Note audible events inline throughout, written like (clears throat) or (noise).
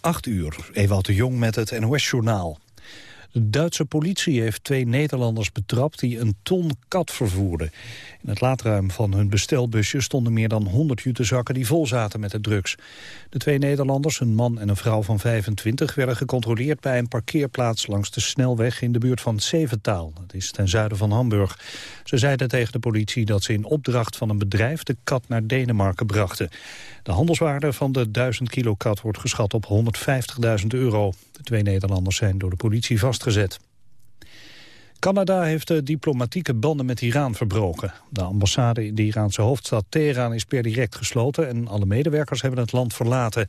8 uur, Ewout de Jong met het NOS-journaal. De Duitse politie heeft twee Nederlanders betrapt die een ton kat vervoerden. In het laadruim van hun bestelbusje stonden meer dan 100 jutezakken die vol zaten met de drugs. De twee Nederlanders, een man en een vrouw van 25, werden gecontroleerd bij een parkeerplaats langs de snelweg in de buurt van Seventaal. Dat is ten zuiden van Hamburg. Ze zeiden tegen de politie dat ze in opdracht van een bedrijf de kat naar Denemarken brachten. De handelswaarde van de 1000 kilo kat wordt geschat op 150.000 euro. De twee Nederlanders zijn door de politie vastgezet. Canada heeft de diplomatieke banden met Iran verbroken. De ambassade in de Iraanse hoofdstad Teheran is per direct gesloten... en alle medewerkers hebben het land verlaten.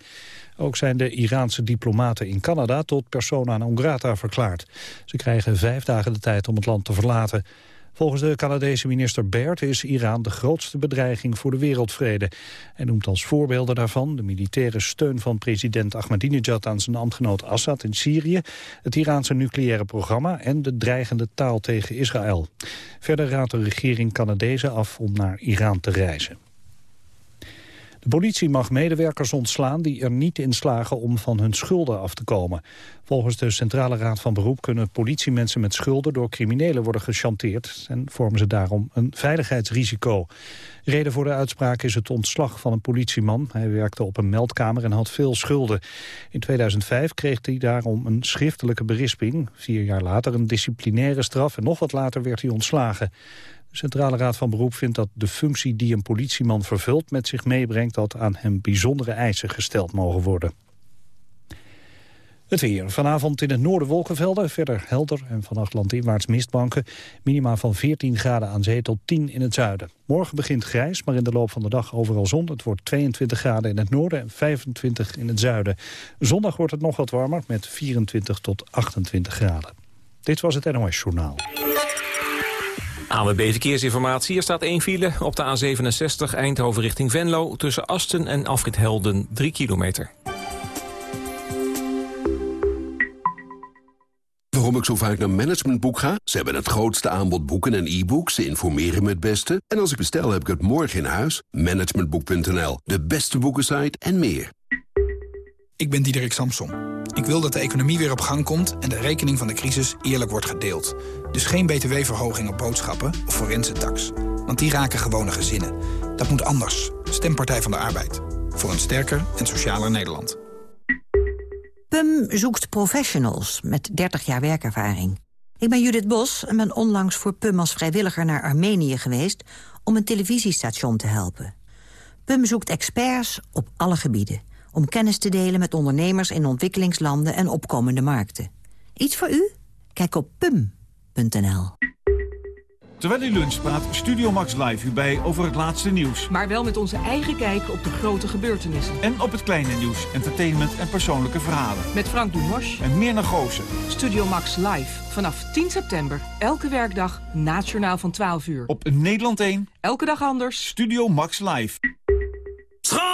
Ook zijn de Iraanse diplomaten in Canada tot persona non grata verklaard. Ze krijgen vijf dagen de tijd om het land te verlaten. Volgens de Canadese minister Baird is Iran de grootste bedreiging voor de wereldvrede. Hij noemt als voorbeelden daarvan de militaire steun van president Ahmadinejad aan zijn ambtgenoot Assad in Syrië, het Iraanse nucleaire programma en de dreigende taal tegen Israël. Verder raadt de regering Canadezen af om naar Iran te reizen. De politie mag medewerkers ontslaan die er niet in slagen om van hun schulden af te komen. Volgens de Centrale Raad van Beroep kunnen politiemensen met schulden door criminelen worden gechanteerd en vormen ze daarom een veiligheidsrisico. Reden voor de uitspraak is het ontslag van een politieman. Hij werkte op een meldkamer en had veel schulden. In 2005 kreeg hij daarom een schriftelijke berisping. Vier jaar later een disciplinaire straf en nog wat later werd hij ontslagen. De Centrale Raad van Beroep vindt dat de functie die een politieman vervult met zich meebrengt dat aan hem bijzondere eisen gesteld mogen worden. Het weer. Vanavond in het noorden wolkenvelden, verder helder en vannacht landinwaarts mistbanken. Minima van 14 graden aan zee tot 10 in het zuiden. Morgen begint grijs, maar in de loop van de dag overal zon. Het wordt 22 graden in het noorden en 25 in het zuiden. Zondag wordt het nog wat warmer met 24 tot 28 graden. Dit was het NOS Journaal. ANWB Verkeersinformatie. Er staat één file op de A67 Eindhoven richting Venlo... tussen Asten en Afrit Helden, 3 kilometer. Waarom ik zo vaak naar Managementboek ga? Ze hebben het grootste aanbod boeken en e-books. Ze informeren me het beste. En als ik bestel, heb ik het morgen in huis. Managementboek.nl, de beste boekensite en meer. Ik ben Diederik Samson. Ik wil dat de economie weer op gang komt en de rekening van de crisis eerlijk wordt gedeeld. Dus geen btw-verhoging op boodschappen of forense tax. Want die raken gewone gezinnen. Dat moet anders. Stempartij van de Arbeid. Voor een sterker en socialer Nederland. PUM zoekt professionals met 30 jaar werkervaring. Ik ben Judith Bos en ben onlangs voor PUM als vrijwilliger naar Armenië geweest... om een televisiestation te helpen. PUM zoekt experts op alle gebieden om kennis te delen met ondernemers in ontwikkelingslanden en opkomende markten. Iets voor u? Kijk op pum.nl. Terwijl u lunch praat Studio Max Live u bij over het laatste nieuws. Maar wel met onze eigen kijk op de grote gebeurtenissen. En op het kleine nieuws, entertainment en persoonlijke verhalen. Met Frank Dumos. En Mirna Goossen. Studio Max Live. Vanaf 10 september. Elke werkdag. Nationaal van 12 uur. Op Nederland 1. Elke dag anders. Studio Max Live. Schat,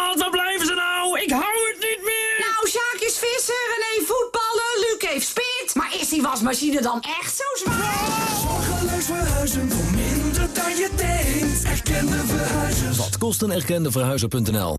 wasmachine dan echt zo zwaar? Zorgeloos verhuizen voor minder dan je denkt. Erkende verhuizers. Wat kost een erkende verhuizer.nl?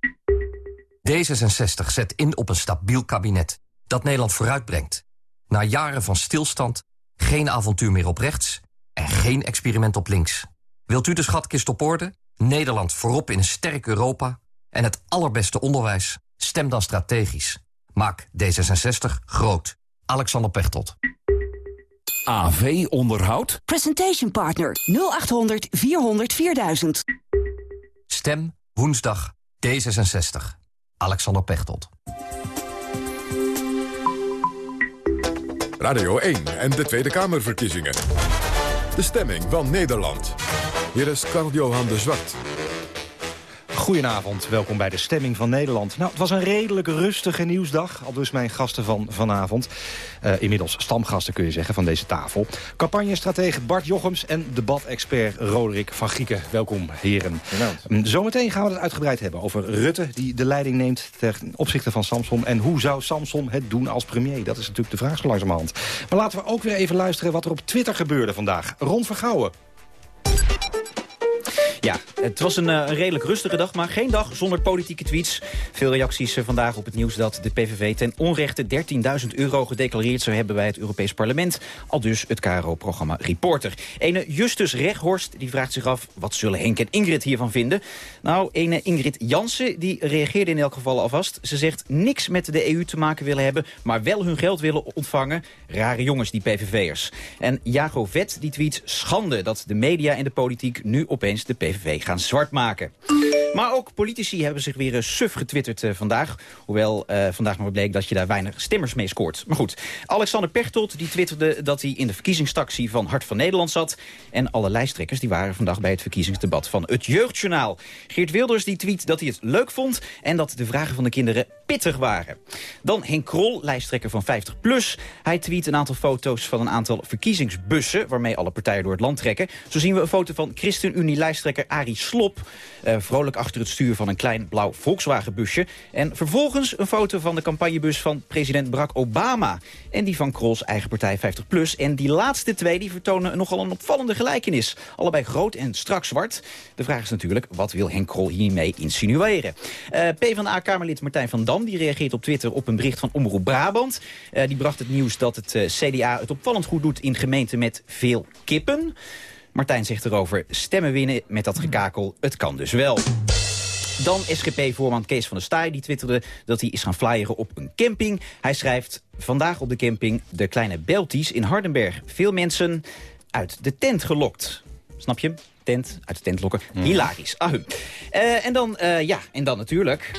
D66 zet in op een stabiel kabinet dat Nederland vooruitbrengt. Na jaren van stilstand, geen avontuur meer op rechts en geen experiment op links. Wilt u de schatkist op orde? Nederland voorop in een sterk Europa en het allerbeste onderwijs? Stem dan strategisch. Maak D66 groot. Alexander Pechtold. AV Onderhoud? Presentation Partner 0800 400 4000. Stem woensdag D66. Alexander Pechtold. Radio 1 en de Tweede Kamerverkiezingen. De stemming van Nederland. Hier is Carl-Johan de Zwart. Goedenavond, welkom bij de Stemming van Nederland. Nou, het was een redelijk rustige nieuwsdag, al dus mijn gasten van vanavond. Uh, inmiddels stamgasten kun je zeggen van deze tafel. Campagnestratege Bart Jochems en debatexpert Roderick van Gieken. Welkom, heren. Um, zometeen gaan we het uitgebreid hebben over Rutte... die de leiding neemt ten opzichte van Samson. En hoe zou Samson het doen als premier? Dat is natuurlijk de vraag zo langzamerhand. Maar laten we ook weer even luisteren wat er op Twitter gebeurde vandaag. Ron Vergouwen Ja, het was een, een, redelijk rustige dag, maar geen dag zonder politieke tweets. Veel reacties vandaag op het nieuws dat de PVV ten onrechte 13.000 euro gedeclareerd zou hebben bij het Europees Parlement. Al dus het KRO-programma Reporter. Ene Justus Reghorst die vraagt zich af, wat zullen Henk en Ingrid hiervan vinden? Nou, ene Ingrid Jansen die reageerde in elk geval alvast. Ze zegt niks met de EU te maken willen hebben, maar wel hun geld willen ontvangen. Rare jongens, die PVV'ers. En Jago Vet die tweet schande dat de media en de politiek nu opeens de PVV gaan zwart maken. Maar ook politici hebben zich weer suf getwitterd uh, vandaag. Hoewel uh, vandaag nog bleek dat je daar weinig stemmers mee scoort. Maar goed, Alexander Pechtold die twitterde dat hij in de verkiezingstaxie van Hart van Nederland zat. En alle lijsttrekkers die waren vandaag bij het verkiezingsdebat van het Jeugdjournaal. Geert Wilders die tweet dat hij het leuk vond en dat de vragen van de kinderen pittig waren. Dan Henk Krol, lijsttrekker van 50PLUS. Hij tweet een aantal foto's van een aantal verkiezingsbussen... waarmee alle partijen door het land trekken. Zo zien we een foto van ChristenUnie-lijsttrekker Arie Slop... Uh, vrolijk achter het stuur van een klein blauw Volkswagenbusje. En vervolgens een foto van de campagnebus van president Barack Obama. En die van Krols eigen partij 50PLUS. En die laatste twee die vertonen nogal een opvallende gelijkenis. Allebei groot en strak zwart. De vraag is natuurlijk, wat wil Henk Krol hiermee insinueren? Uh, PvdA-kamerlid Martijn van Dam die reageert op Twitter op een bericht van Omroep Brabant. Uh, die bracht het nieuws dat het CDA het opvallend goed doet in gemeenten met veel kippen. Martijn zegt erover, stemmen winnen met dat gekakel, het kan dus wel. Dan SGP-voorman Kees van der Staaij, die twitterde dat hij is gaan flyeren op een camping. Hij schrijft, vandaag op de camping de kleine Belties in Hardenberg. Veel mensen uit de tent gelokt. Snap je? Tent, uit de tent lokken. Mm. Hilarisch. Ahu. Uh, en, dan, uh, ja, en dan natuurlijk...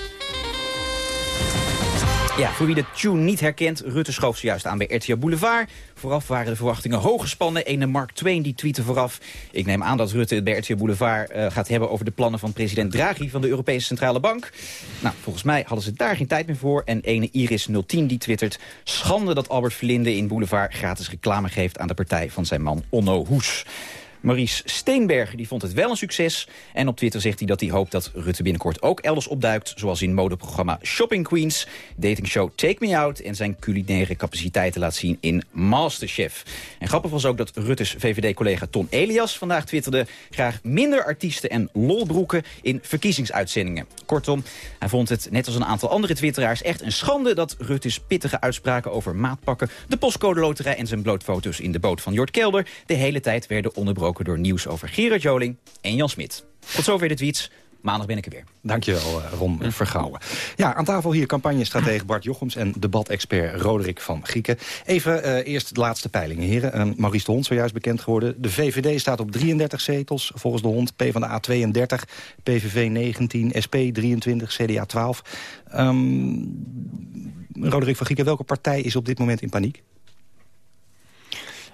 Ja, voor wie de tune niet herkent, Rutte schoof zojuist aan bij RTL Boulevard. Vooraf waren de verwachtingen hoog gespannen. Ene Mark Twain die tweette vooraf. Ik neem aan dat Rutte het bij RTL Boulevard uh, gaat hebben over de plannen van president Draghi van de Europese Centrale Bank. Nou, volgens mij hadden ze daar geen tijd meer voor. En ene Iris 010 die twittert, schande dat Albert Verlinde in Boulevard gratis reclame geeft aan de partij van zijn man Onno Hoes. Maurice Steenberg die vond het wel een succes. En op Twitter zegt hij dat hij hoopt dat Rutte binnenkort ook elders opduikt. Zoals in modeprogramma Shopping Queens, datingshow Take Me Out... en zijn culinaire capaciteiten laat zien in Masterchef. En grappig was ook dat Rutte's VVD-collega Ton Elias vandaag twitterde... graag minder artiesten en lolbroeken in verkiezingsuitzendingen. Kortom, hij vond het, net als een aantal andere twitteraars... echt een schande dat Rutte's pittige uitspraken over maatpakken... de postcode loterij en zijn blootfoto's in de boot van Jort Kelder... de hele tijd werden onderbroken door nieuws over Gerard Joling en Jan Smit. Tot zover de tweets. Maandag ben ik er weer. Dankjewel, Ron Vergouwen. Ja, aan tafel hier campagnestratege Bart Jochems en debatexpert Roderick van Grieken. Even uh, eerst de laatste peilingen, heren. Uh, Maurice de Hond, zojuist bekend geworden. De VVD staat op 33 zetels, volgens de Hond. PvdA 32, PVV 19, SP 23, CDA 12. Um, Roderick van Grieken, welke partij is op dit moment in paniek?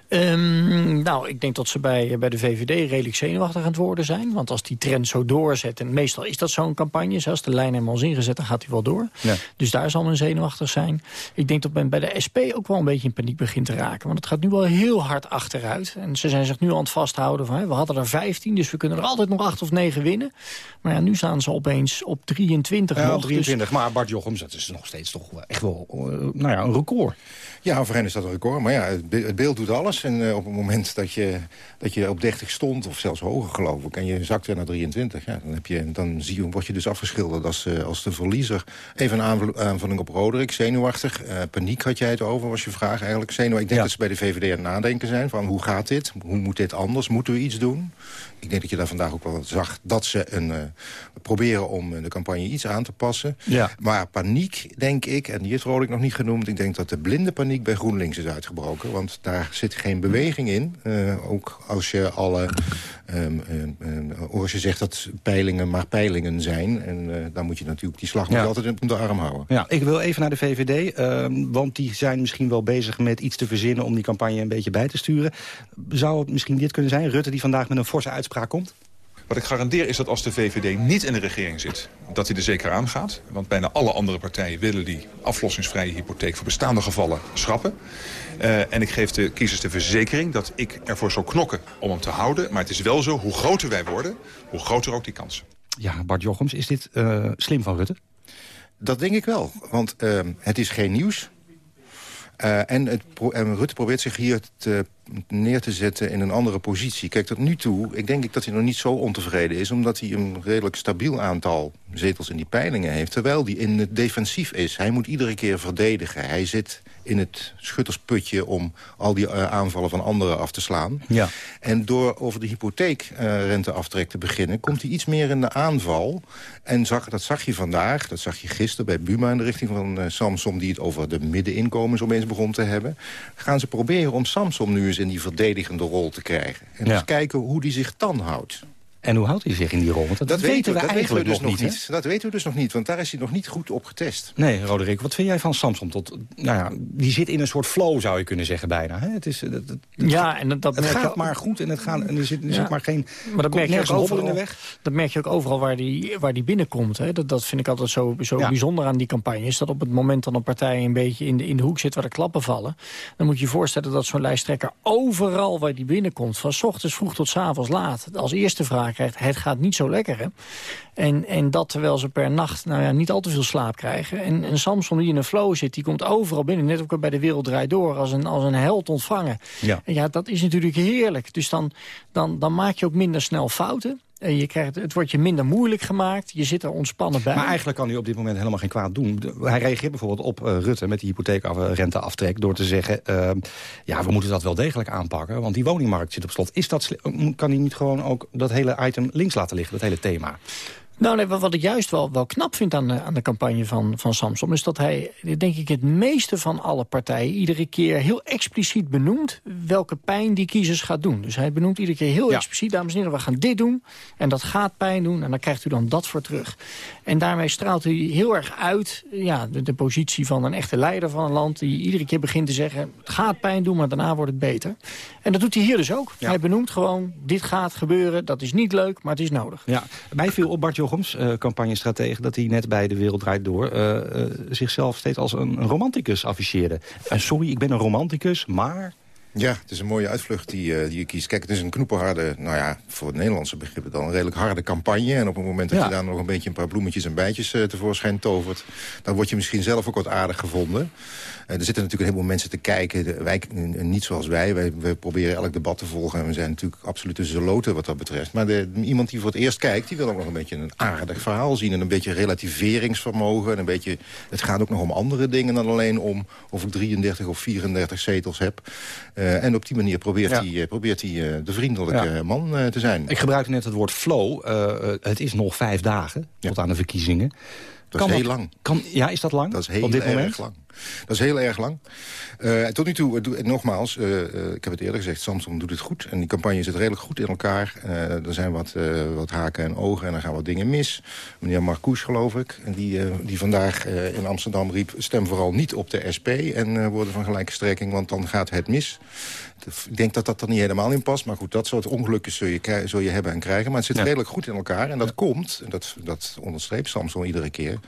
Um, nou, ik denk dat ze bij, bij de VVD redelijk zenuwachtig aan het worden zijn. Want als die trend zo doorzet, en meestal is dat zo'n campagne... als de lijn helemaal is ingezet, dan gaat hij wel door. Ja. Dus daar zal men zenuwachtig zijn. Ik denk dat men bij de SP ook wel een beetje in paniek begint te raken. Want het gaat nu wel heel hard achteruit. En ze zijn zich nu aan het vasthouden van... Hè, we hadden er 15, dus we kunnen er altijd nog 8 of 9 winnen. Maar ja, nu staan ze opeens op 23 ja, nog. 23, dus... maar Bart Jochems, dat is nog steeds toch echt wel uh, nou ja, een record. Ja, voor hen is dat een record. Maar ja, het beeld doet alles. En uh, op het moment dat je, dat je op 30 stond, of zelfs hoger geloof ik... en je zakt weer naar 23, ja, dan, heb je, dan zie je, word je dus afgeschilderd als, uh, als de verliezer. Even een aanvulling op Roderick, zenuwachtig. Uh, paniek had jij het over, was je vraag eigenlijk. Zenuw, ik denk ja. dat ze bij de VVD aan het nadenken zijn van hoe gaat dit? Hoe moet dit anders? Moeten we iets doen? Ik denk dat je daar vandaag ook wel zag dat ze een, uh, proberen om de campagne iets aan te passen. Ja. Maar paniek, denk ik, en die heeft Roderick nog niet genoemd... ik denk dat de blinde paniek bij GroenLinks is uitgebroken. Want daar zit geen beweging in. Uh, ook als je alle... Um, um, als je zegt dat peilingen maar peilingen zijn... en uh, dan moet je natuurlijk die slag ja. altijd om de arm houden. Ja, ik wil even naar de VVD, want die zijn misschien wel bezig met iets te verzinnen... om die campagne een beetje bij te sturen. Zou het misschien dit kunnen zijn? Rutte die vandaag met een forse uitspraak komt? Wat ik garandeer is dat als de VVD niet in de regering zit... dat hij er zeker aan gaat. Want bijna alle andere partijen willen die aflossingsvrije hypotheek... voor bestaande gevallen schrappen. Uh, en ik geef de kiezers de verzekering dat ik ervoor zal knokken om hem te houden. Maar het is wel zo, hoe groter wij worden, hoe groter ook die kansen. Ja, Bart Jochems, is dit uh, slim van Rutte? Dat denk ik wel, want uh, het is geen nieuws. Uh, en, het Rutte probeert zich hier neer te zetten in een andere positie. Kijk, tot nu toe, ik denk ik dat hij nog niet zo ontevreden is... omdat hij een redelijk stabiel aantal zetels in die peilingen heeft... terwijl hij in het defensief is. Hij moet iedere keer verdedigen. Hij zit in het schuttersputje om al die uh, aanvallen van anderen af te slaan. Ja. En door over de hypotheekrenteaftrek te beginnen... komt hij iets meer in de aanval. En zag, dat zag je vandaag, dat zag je gisteren bij Buma... in de richting van uh, Samsom, die het over de middeninkomens opeens begon te hebben. Gaan ze proberen om Samsom nu eens in die verdedigende rol te krijgen. En Ja. eens kijken hoe die zich dan houdt. En hoe houdt hij zich in die rol? Want dat, weten we dat eigenlijk weten we dus nog niet. hè? Dat weten we dus nog niet, want daar is hij nog niet goed op getest. Nee, Roderick, wat vind jij van Samson? Tot, nou ja, die zit in een soort flow, zou je kunnen zeggen, bijna. Hè? Het, is, het, het- Ja, en dat, je gaat ook- maar goed en, het gaat, en er zit, er Ja. zit maar geen Maar dat merk je ook overal. in de weg. Dat merk je ook overal waar die, waar die binnenkomt. Hè. Dat, dat vind ik altijd zo, zo Ja. bijzonder aan die campagnes. Dat op het moment dat een partij een beetje in de, in de hoek zit waar de klappen vallen... dan moet je je voorstellen dat zo'n lijsttrekker overal waar die binnenkomt... van 's ochtends vroeg tot 's avonds laat, als eerste vraag krijgt... het gaat niet zo lekker, hè? En, en dat terwijl ze per nacht nou ja, niet al te veel slaap krijgen. En, en Samson die in een flow zit, die komt overal binnen. Net ook bij de Wereld Draait Door, als een, als een held ontvangen. Ja. En ja, dat is natuurlijk heerlijk. Dus dan, dan, dan maak je ook minder snel fouten. En je krijgt, het wordt je minder moeilijk gemaakt. Je zit er ontspannen bij. Maar eigenlijk kan hij op dit moment helemaal geen kwaad doen. Hij reageert bijvoorbeeld op eh, Rutte met die hypotheekrenteaftrek... door te zeggen, eh, ja, we moeten dat wel degelijk aanpakken... want die woningmarkt zit op slot. Is dat, sli- kan hij niet gewoon ook dat hele item links laten liggen, dat hele thema? Nou, nee, wat ik juist wel, wel knap vind aan de, aan de campagne van, van Samson... is dat hij, denk ik, het meeste van alle partijen... iedere keer heel expliciet benoemt welke pijn die kiezers gaat doen. Dus hij benoemt iedere keer heel Ja. expliciet... dames en heren, we gaan dit doen en dat gaat pijn doen... en dan krijgt u dan dat voor terug. En daarmee straalt hij heel erg uit ja, de, de positie van een echte leider van een land... die iedere keer begint te zeggen, het gaat pijn doen, maar daarna wordt het beter. En dat doet hij hier dus ook. Hij benoemt gewoon, dit gaat gebeuren, dat is niet leuk, maar het is nodig. Ja, mij viel op Bart Jochems, eh campagnestratege... dat hij net bij De Wereld Draait Door eh, eh, zichzelf steeds als een, romanticus afficheerde. En sorry, ik ben een romanticus, maar... Ja, het is een mooie uitvlucht die, die je kiest. Kijk, het is een knoepenharde, nou ja, voor het Nederlandse begrippen dan een redelijk harde campagne. En op het moment dat Ja. je daar nog een beetje een paar bloemetjes en bijtjes eh, tevoorschijn tovert... dan word je misschien zelf ook wat aardig gevonden. Eh, er zitten natuurlijk een heleboel mensen te kijken. De, wij, niet zoals wij. wij. wij proberen elk debat te volgen. En we zijn natuurlijk absolute zeloten wat dat betreft. Maar de, iemand die voor het eerst kijkt, die wil ook nog een beetje een aardig verhaal zien. En een beetje relativeringsvermogen. En een beetje, het gaat ook nog om andere dingen dan alleen om of ik 33 of 34 zetels heb. Eh, en op die manier probeert Ja. hij, eh, probeert hij de vriendelijke man te zijn. Ik gebruikte net het woord flow. Het is nog vijf dagen tot aan de verkiezingen. Dat Kan is heel lang. Kan, ja, is dat lang? Dat is heel op dit erg moment? lang. Dat is heel erg lang. Eh, tot nu toe, eh, nogmaals, eh, ik heb het eerder gezegd... Samsung doet het goed en die campagne zit redelijk goed in elkaar. Er zijn wat, wat haken en ogen en er gaan wat dingen mis. Meneer Marcouch, geloof ik, die, die vandaag in Amsterdam riep... stem vooral niet op de SP en worden van gelijke strekking... want dan gaat het mis. Ik denk dat dat er niet helemaal in past. Maar goed, dat soort ongelukken zul je, zul je hebben en krijgen. Maar het zit redelijk goed in elkaar. En dat komt, en dat, dat onderstreept Samson iedere keer...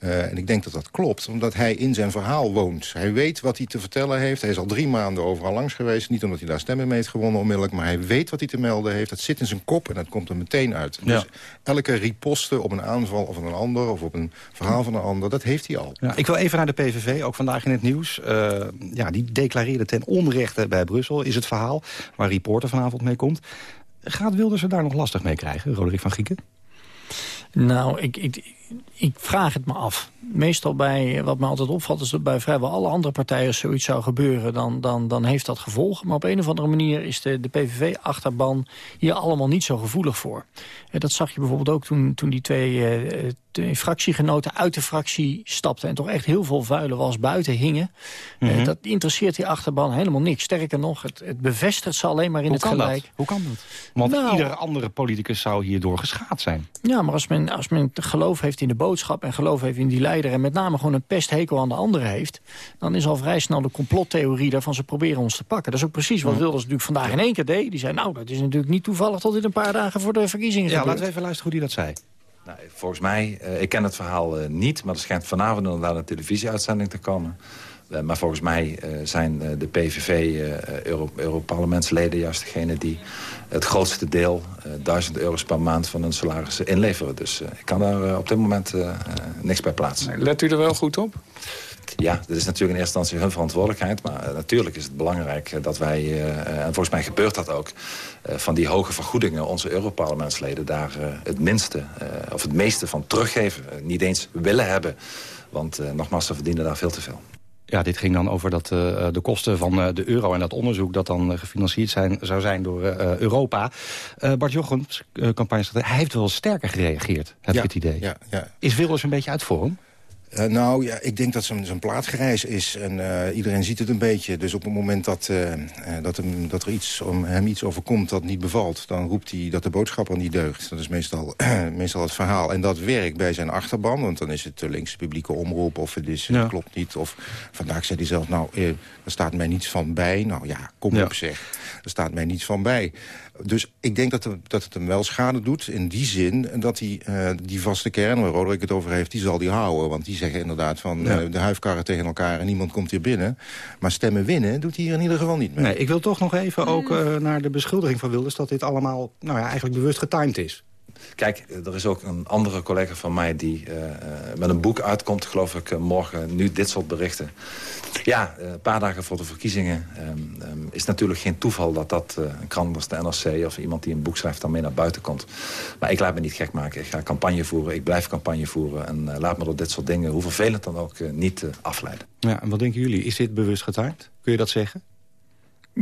Eh, en ik denk dat dat klopt, omdat hij in zijn verhaal woont. Hij weet wat hij te vertellen heeft. Hij is al drie maanden overal langs geweest. Niet omdat hij daar stemmen mee heeft gewonnen onmiddellijk... maar hij weet wat hij te melden heeft. Dat zit in zijn kop en dat komt er meteen uit. Ja. Dus elke riposte op een aanval of een ander... of op een verhaal van een ander, dat heeft hij al. Ja, ik wil even naar de PVV, ook vandaag in het nieuws. Eh, ja, die declareerde ten onrechte bij Brussel, is het verhaal... waar Reporter vanavond mee komt. Gaat Wilders er daar nog lastig mee krijgen, Roderick van Gieken? Nou, ik, ik, ik vraag het me af. Meestal bij, wat me altijd opvalt, is dat bij vrijwel alle andere partijen... zoiets zou gebeuren, dan, dan, dan heeft dat gevolgen. Maar op een of andere manier is de, de PVV-achterban hier allemaal niet zo gevoelig voor. En dat zag je bijvoorbeeld ook toen, toen die twee, eh, twee fractiegenoten uit de fractie stapten... en toch echt heel veel vuile was buiten hingen. Eh, Mhm. dat interesseert die achterban helemaal niks. Sterker nog, het, het bevestigt ze alleen maar in Hoe het gelijk. dat? Hoe kan dat? Want Nou. iedere andere politicus zou hierdoor geschaad zijn. Ja, maar als men, als men geloof heeft in de boodschap en geloof heeft in die leider... en met name gewoon een pesthekel aan de anderen heeft... dan is al vrij snel de complottheorie daarvan ze proberen ons te pakken. Dat is ook precies wat Wilders natuurlijk vandaag in één keer deed. Die zei, nou, dat is natuurlijk niet toevallig tot dit een paar dagen voor de verkiezingen Ja, gebeurt. laten we even luisteren hoe die dat zei. Nou, volgens mij, eh, ik ken het verhaal eh, niet... maar er schijnt vanavond inderdaad een televisieuitzending te komen. Eh, maar volgens mij eh, zijn eh, de PVV-Europarlementsleden juist degene die het grootste deel, eh 1000 euro's per maand van hun salaris inleveren. Dus eh, ik kan daar eh, op dit moment eh, eh, niks bij plaatsen. Let u er wel goed op? Ja, dat is natuurlijk in eerste instantie hun verantwoordelijkheid. Maar uh, natuurlijk is het belangrijk dat wij, uh, en volgens mij gebeurt dat ook... Uh, van die hoge vergoedingen onze Europarlementsleden daar het minste... of het meeste van teruggeven. niet eens willen hebben. Want nogmaals, ze verdienen daar veel te veel. Ja, dit ging dan over dat, uh, de kosten van uh, de euro en dat onderzoek... dat dan uh, gefinancierd zijn, zou zijn door Europa. Bart Jochems, campagne, hij heeft wel sterker gereageerd, heb ja, ik het idee. Ja, ja. Is Wilders een beetje uit vorm? Uh, nou, ja, ik denk dat zijn, plaatgereis is. En uh, iedereen ziet het een beetje. Dus op het moment dat, uh, dat, hem, dat er iets, om hem iets overkomt dat niet bevalt... dan roept hij dat de boodschap al niet deugt. Dat is meestal, (clears throat) meestal het verhaal. En dat werkt bij zijn achterban. Want dan is het de linkse publieke omroep of het is, ja. klopt niet. Of vandaag zei hij zelf, nou, er staat mij niets van bij. Nou ja, kom ja. op zeg. Er staat mij niets van bij. Dus ik denk dat, het, dat het hem wel schade doet in die zin... dat hij uh, die vaste kern, waar Roderick het over heeft, die zal die houden. Want die zeggen inderdaad van ja. uh, de huifkarren tegen elkaar... en niemand komt hier binnen. Maar stemmen winnen doet hij hier in ieder geval niet mee. Nee, ik wil toch nog even ook uh, naar de beschuldiging van Wilders... dat dit allemaal nou ja, eigenlijk bewust getimed is. Kijk, er is ook een andere collega van mij die uh, met een boek uitkomt, geloof ik, morgen nu dit soort berichten. Ja, een paar dagen voor de verkiezingen um, is natuurlijk geen toeval dat dat een krant als de NRC of iemand die een boek schrijft dan mee naar buiten komt. Maar ik laat me niet gek maken. Ik ga campagne voeren, ik blijf campagne voeren en laat me door dit soort dingen, hoe vervelend dan ook, niet afleiden. Ja, en wat denken jullie? Is dit bewust getimed? Kun je dat zeggen?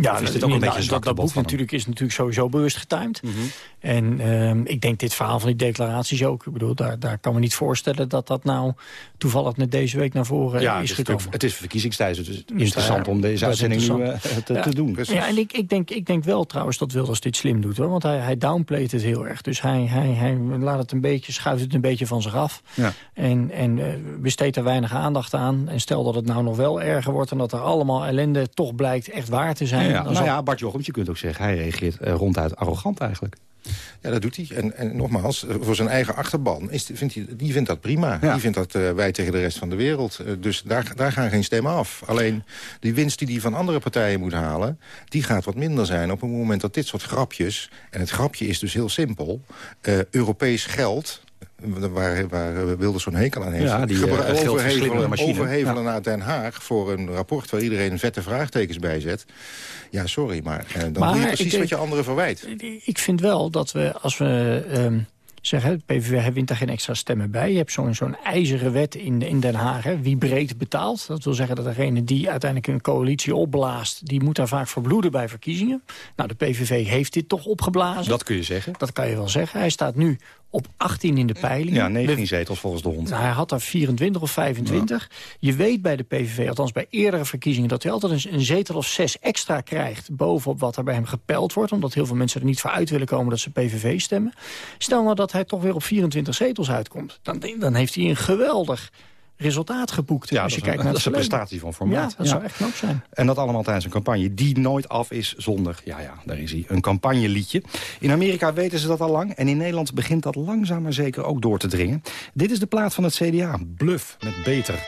Ja, is dit ook een beetje dat, dat boek natuurlijk is natuurlijk sowieso bewust getimed. Mm -hmm. En um, ik denk dit verhaal van die declaraties ook. Ik bedoel, daar, daar kan me niet voorstellen dat dat nou toevallig net deze week naar voren ja, is gekomen. Het is verkiezingstijd, dus het is interessant om deze uitzending nu uh, te, ja. te, doen. Ja, en ik, ik, denk, ik denk wel trouwens dat Wilders dit slim doet. Hoor, want hij, hij downplayt het heel erg. Dus hij, hij, hij laat het een beetje, schuift het een beetje van zich af. Ja. En, en uh, besteedt er weinig aandacht aan. En stel dat het nou nog wel erger wordt... en dat er allemaal ellende toch blijkt echt waar te zijn. Ja, nou ja, Bart Jochems, je kunt ook zeggen... hij reageert uh, ronduit arrogant eigenlijk. Ja, dat doet hij. En, en nogmaals, voor zijn eigen achterban, is, vindt hij, die vindt dat prima. Ja. Die vindt dat uh, wij tegen de rest van de wereld. Uh, dus daar, daar gaan geen stemmen af. Alleen die winst die hij van andere partijen moet halen... die gaat wat minder zijn op het moment dat dit soort grapjes... en het grapje is dus heel simpel... Uh, Europees geld waar, waar Wilders zo'n hekel aan heeft. Ja, die, uh, overhevelen, overhevelen ja. naar Den Haag voor een rapport waar iedereen vette vraagtekens bij zet. Ja, sorry, maar uh, dan maar doe je precies wat je anderen verwijt. Ik vind wel dat we, als we... Um zeggen, het PVV wint daar geen extra stemmen bij. Je hebt zo'n zo'n ijzeren wet in, in Den Haag. Hè. Wie breed betaalt. Dat wil zeggen dat degene die uiteindelijk een coalitie opblaast... die moet daar vaak verbloeden bij verkiezingen. Nou, de PVV heeft dit toch opgeblazen. Dat kun je zeggen. Dat kan je wel zeggen. Hij staat nu op 18 in de peiling. Ja, 19 zetels volgens de hond. Nou, hij had daar 24 of 25. Ja. Je weet bij de PVV, althans bij eerdere verkiezingen... dat hij altijd een, een zetel of zes extra krijgt... bovenop wat er bij hem gepeld wordt. Omdat heel veel mensen er niet voor uit willen komen dat ze PVV stemmen. Stel nou dat hij toch weer op 24 zetels uitkomt. Dan, dan heeft hij een geweldig resultaat geboekt. Ja, als je kijkt een, naar dat is een prestatie van formaat. Ja, dat ja. zou echt knap zijn. En dat allemaal tijdens een campagne die nooit af is zonder, ja ja, daar is hij, een campagneliedje. In Amerika weten ze dat al lang en in Nederland begint dat langzaam maar zeker ook door te dringen. Dit is de plaat van het CDA, Bluff met Beter.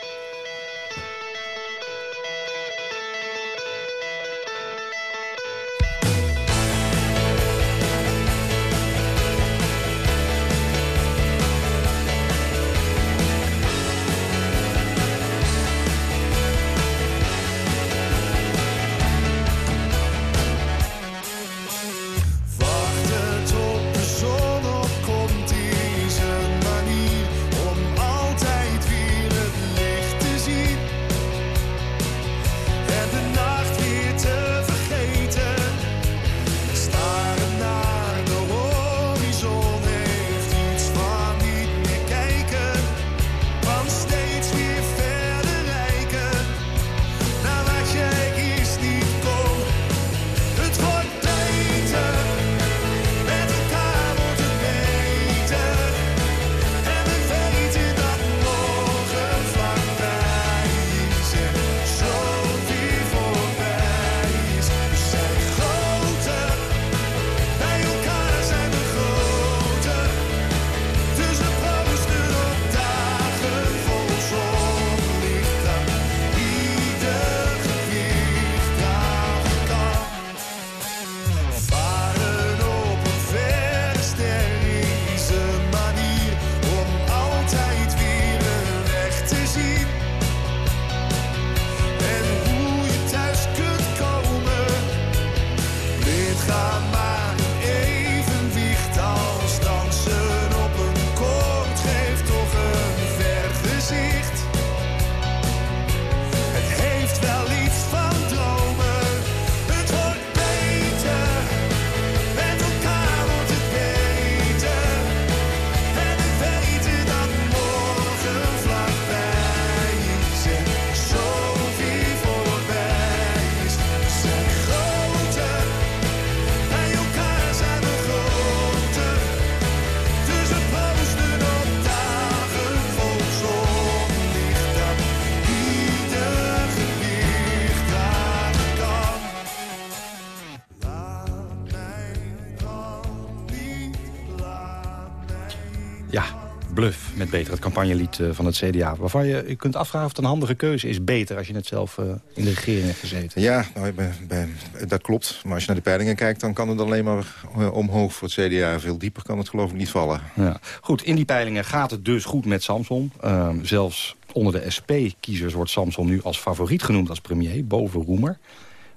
Bluff met Beter, het campagnelied eh, van het CDA. Waarvan je, je kunt afvragen of het een handige keuze is. Beter als je net zelf uh, in de regering hebt gezeten. Ja, nou, bij, bij, dat klopt. Maar als je naar de peilingen kijkt... dan kan het alleen maar uh, omhoog voor het CDA. Veel dieper kan het geloof ik niet vallen. Ja. Goed, in die peilingen gaat het dus goed met Samson. Ehm, zelfs onder de SP-kiezers wordt Samson nu als favoriet genoemd als premier. Boven Roemer.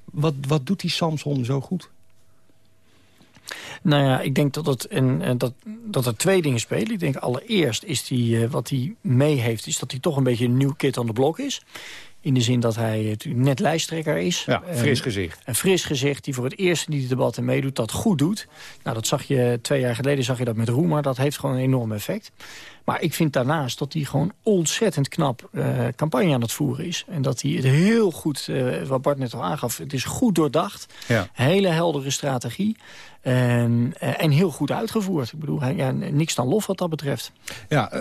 Wat, wat doet die Samson zo goed? Nou ja, ik denk dat, het een, dat, dat er twee dingen spelen. Ik denk allereerst is die, uh, wat hij mee heeft... is dat hij toch een beetje een nieuw kid aan de blok is. In de zin dat hij net lijsttrekker is. Ja, fris gezicht. Een fris gezicht die voor het eerst in die debatten meedoet, dat goed doet. Nou, dat zag je twee jaar geleden zag je dat met Roemer. Dat heeft gewoon een enorm effect. Maar ik vind daarnaast dat hij gewoon ontzettend knap uh, campagne aan het voeren is. En dat hij het heel goed, uh, wat Bart net al aangaf, het is goed doordacht. Ja. Hele heldere strategie. En, uh, en heel goed uitgevoerd. Ik bedoel, ja, niks dan lof wat dat betreft. Ja,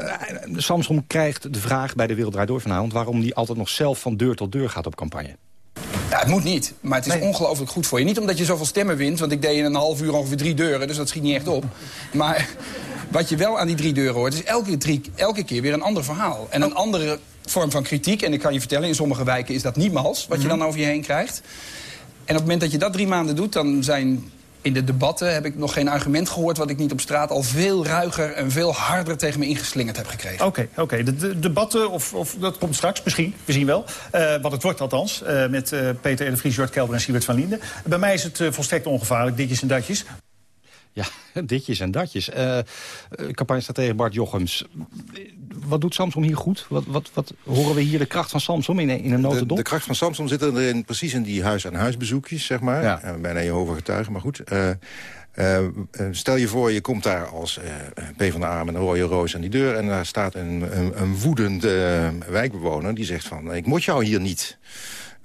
Samson krijgt de vraag bij de Wereld Draait Door vanavond... waarom hij altijd nog zelf van deur tot deur gaat op campagne. Ja, het moet niet, maar het is nee. ongelooflijk goed voor je. Niet omdat je zoveel stemmen wint, want ik deed in een half uur ongeveer drie deuren... dus dat schiet niet echt op. Maar wat je wel aan die drie deuren hoort, is elke, drie, elke keer weer een ander verhaal. En een andere vorm van kritiek. En ik kan je vertellen, in sommige wijken is dat niet mals... wat je dan over je heen krijgt. En op het moment dat je dat drie maanden doet, dan zijn in de debatten heb ik nog geen argument gehoord... wat ik niet op straat al veel ruiger en veel harder tegen me ingeslingerd heb gekregen. Oké, okay, okay. de, de, debatten, of, of, dat komt straks misschien, we zien wel. Uh, wat het wordt althans, uh, met uh, Peter de Vries, Jort Kelder en Siebert van Linden. Bij mij is het volstrekt ongevaarlijk, ditjes en datjes. Ja, (laughs) ditjes en datjes. Uh, Campagnestratege Bart Jochems. Wat doet Samsung hier goed? Wat, wat, wat horen we hier de kracht van Samsung in, in een notendop? De, de, kracht van Samsung zit er in, precies in die huis-aan-huis-bezoekjes, zeg maar. Ja. Uh, bijna Jehovah getuigen, maar goed. Uh, uh, stel je voor, je komt daar als uh, PvdA met een rode roos aan die deur... en daar staat een, een, een woedende wijkbewoner die zegt van... ik moet jou hier niet.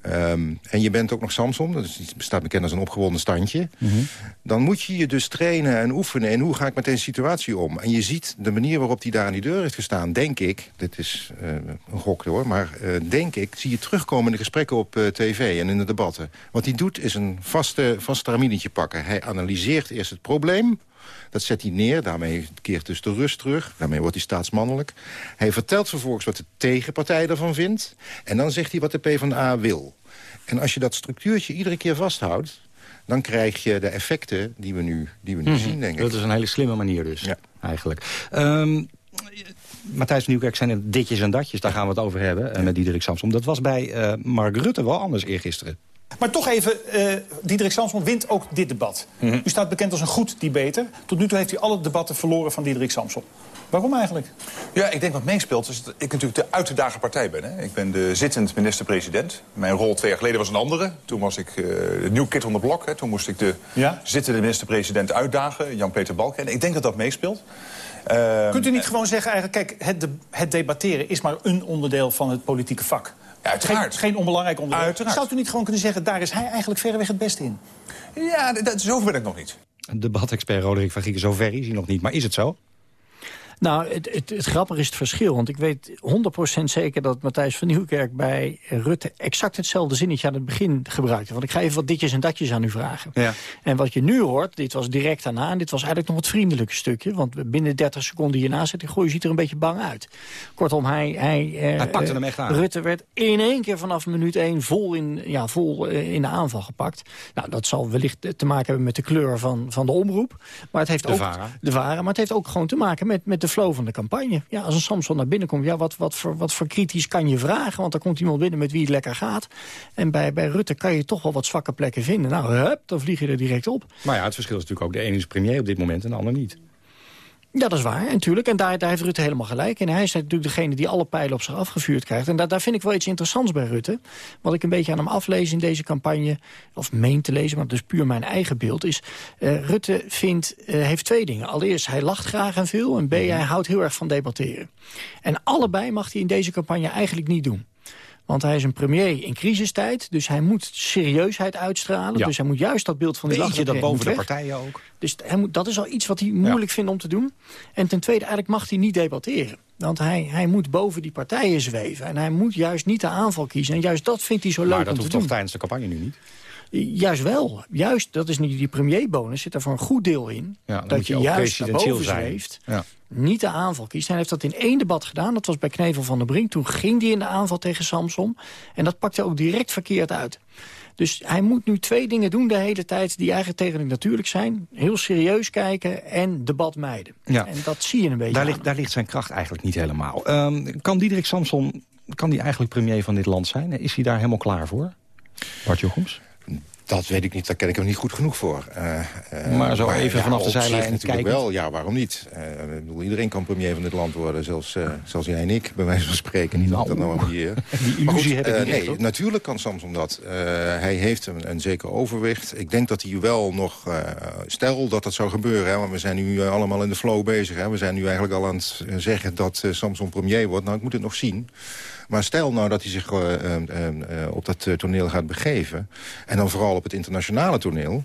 Um, en je bent ook nog Samsung, dat is, staat bekend als een opgewonden standje. Mm -hmm. Dan moet je je dus trainen en oefenen. En hoe ga ik met deze situatie om? En je ziet de manier waarop hij daar aan die deur heeft gestaan, denk ik... dit is uh, een gok hoor, maar uh, denk ik... zie je terugkomen in de gesprekken op uh, tv en in de debatten. Wat hij doet is een vaste, vast terminetje pakken. Hij analyseert eerst het probleem... Dat zet hij neer, daarmee keert dus de rust terug. Daarmee wordt hij staatsmannelijk. Hij vertelt vervolgens wat de tegenpartij ervan vindt. En dan zegt hij wat de PvdA wil. En als je dat structuurtje iedere keer vasthoudt... dan krijg je de effecten die we nu, die we nu Mhm. zien, denk ik. Dat is een hele slimme manier dus, Ja. eigenlijk. Ehm, Matthijs Nieuwkerk zijn ditjes en datjes, daar gaan we het over hebben. eh, met Diederik Samsom. Dat was bij eh, Mark Rutte wel anders eergisteren. Maar toch even, eh Diederik Samson wint ook dit debat. U staat bekend als een goed debater. Tot nu toe heeft u alle debatten verloren van Diederik Samson. Waarom eigenlijk? Ja, ik denk wat meespeelt is dat ik natuurlijk de uit de dagen partij ben. Hè. Ik ben de zittend minister-president. Mijn rol twee jaar geleden was een andere. Toen was ik uh, de nieuw kid on the block. Hè. Toen moest ik de Ja? zittende minister-president uitdagen, Jan-Peter Balken. En ik denk dat dat meespeelt. Ehm, Kunt u niet gewoon zeggen, eigenlijk, kijk, het, de- het debatteren is maar een onderdeel van het politieke vak. Ja, uiteraard. Geen, geen onbelangrijk onderdeel. Uiteraard. Zou u niet gewoon kunnen zeggen, daar is hij eigenlijk verreweg het beste in? Ja, dat, dat- zover ben ik nog niet. Debatexpert Roderick van Gieken, zover is hij nog niet. Maar is het zo? Nou, het, het, het grappige is het verschil. Want ik weet 100% zeker dat Matthijs van Nieuwkerk bij Rutte... exact hetzelfde zinnetje aan het begin gebruikte. Want ik ga even wat ditjes en datjes aan u vragen. Ja. En wat je nu hoort, dit was direct daarna... en dit was eigenlijk nog het vriendelijke stukje. Want binnen 30 seconden hierna zit hij... goh, je ziet er een beetje bang uit. Kortom, hij... Hij, eh, pakte eh, hem echt aan. Rutte werd in één keer vanaf minuut 1 vol in, ja, vol eh, in de aanval gepakt. Nou, dat zal wellicht te maken hebben met de kleur van, van de omroep. Maar het heeft De ook... De varen, maar het heeft ook gewoon te maken met, met de flow van de campagne. Ja, als een Samson naar binnen komt, ja, wat, wat, voor, wat voor kritisch kan je vragen? Want er komt iemand binnen met wie het lekker gaat. En bij, bij Rutte kan je toch wel wat zwakke plekken vinden. Nou, hup, dan vlieg je er direct op. Maar ja, het verschil is natuurlijk ook... de ene is premier op dit moment en de ander niet. Ja, dat is waar, natuurlijk. En daar, daar heeft Rutte helemaal gelijk. En hij is natuurlijk degene die alle pijlen op zich afgevuurd krijgt. En daar, daar vind ik wel iets interessants bij Rutte. Wat ik een beetje aan hem aflees in deze campagne... of meen te lezen, maar is puur mijn eigen beeld... is eh, Rutte vindt, eh, heeft twee dingen. Allereerst, hij lacht graag en veel. En B, hij houdt heel erg van debatteren. En allebei mag hij in deze campagne eigenlijk niet doen. Want hij is een premier in crisistijd. Dus hij moet serieusheid uitstralen. Ja. Dus hij moet juist dat beeld van die Beetje dat boven de partijen ook. Dus hij moet, dat is al iets wat hij moeilijk vindt om te doen. En ten tweede, eigenlijk mag hij niet debatteren. Want hij, hij moet boven die partijen zweven. En hij moet juist niet de aanval kiezen. En juist dat vindt hij zo leuk Maar om dat te hoeft doen. toch tijdens de campagne nu niet? Juist wel. Juist, dat is niet die premierbonus. Zit er voor een goed deel in. Ja, dat je, juist zijn. zweeft. Ja. Niet de aanval kiest. Hij heeft dat in één debat gedaan. Dat was bij Knevel van der Brink. Toen ging hij in de aanval tegen Samson. En dat pakte ook direct verkeerd uit. Dus hij moet nu twee dingen doen de hele tijd... die eigenlijk tegen het natuurlijk zijn. Heel serieus kijken en debat mijden. Ja. En dat zie je een beetje Daar ligt, daar ligt zijn kracht eigenlijk niet helemaal. Ehm, kan Diederik Samson kan die eigenlijk premier van dit land zijn? Is hij daar helemaal klaar voor? Bart Jochems? Dat weet ik niet, daar ken ik hem niet goed genoeg voor. Eh, eh, Maar zo even vanaf de zijlijn natuurlijk kijkend. wel, ja, waarom niet? Eh, ik bedoel, iedereen kan premier van dit land worden, zelfs, zelfs jij en ik, bij wijze van spreken. Niet ik dat nou ambieer. (laughs) die illusie heb ik niet Nee, natuurlijk kan Samson dat. Hij heeft een, een zeker overwicht. Ik denk dat hij wel nog, stel dat dat zou gebeuren... Hè, want we zijn nu allemaal in de flow bezig. Hè, we zijn nu eigenlijk al aan het zeggen dat Samson premier wordt. Nou, ik moet het nog zien. Maar stel nou dat hij zich eh, eh, eh, eh, op dat eh, toneel gaat begeven... en dan vooral op het internationale toneel...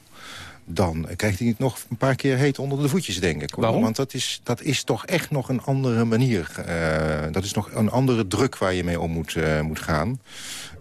dan krijgt hij het nog een paar keer heet onder de voetjes, denk ik. hoor. Waarom? Want dat is, dat is toch echt nog een andere manier. eh, dat is nog een andere druk waar je mee om moet, eh, moet gaan.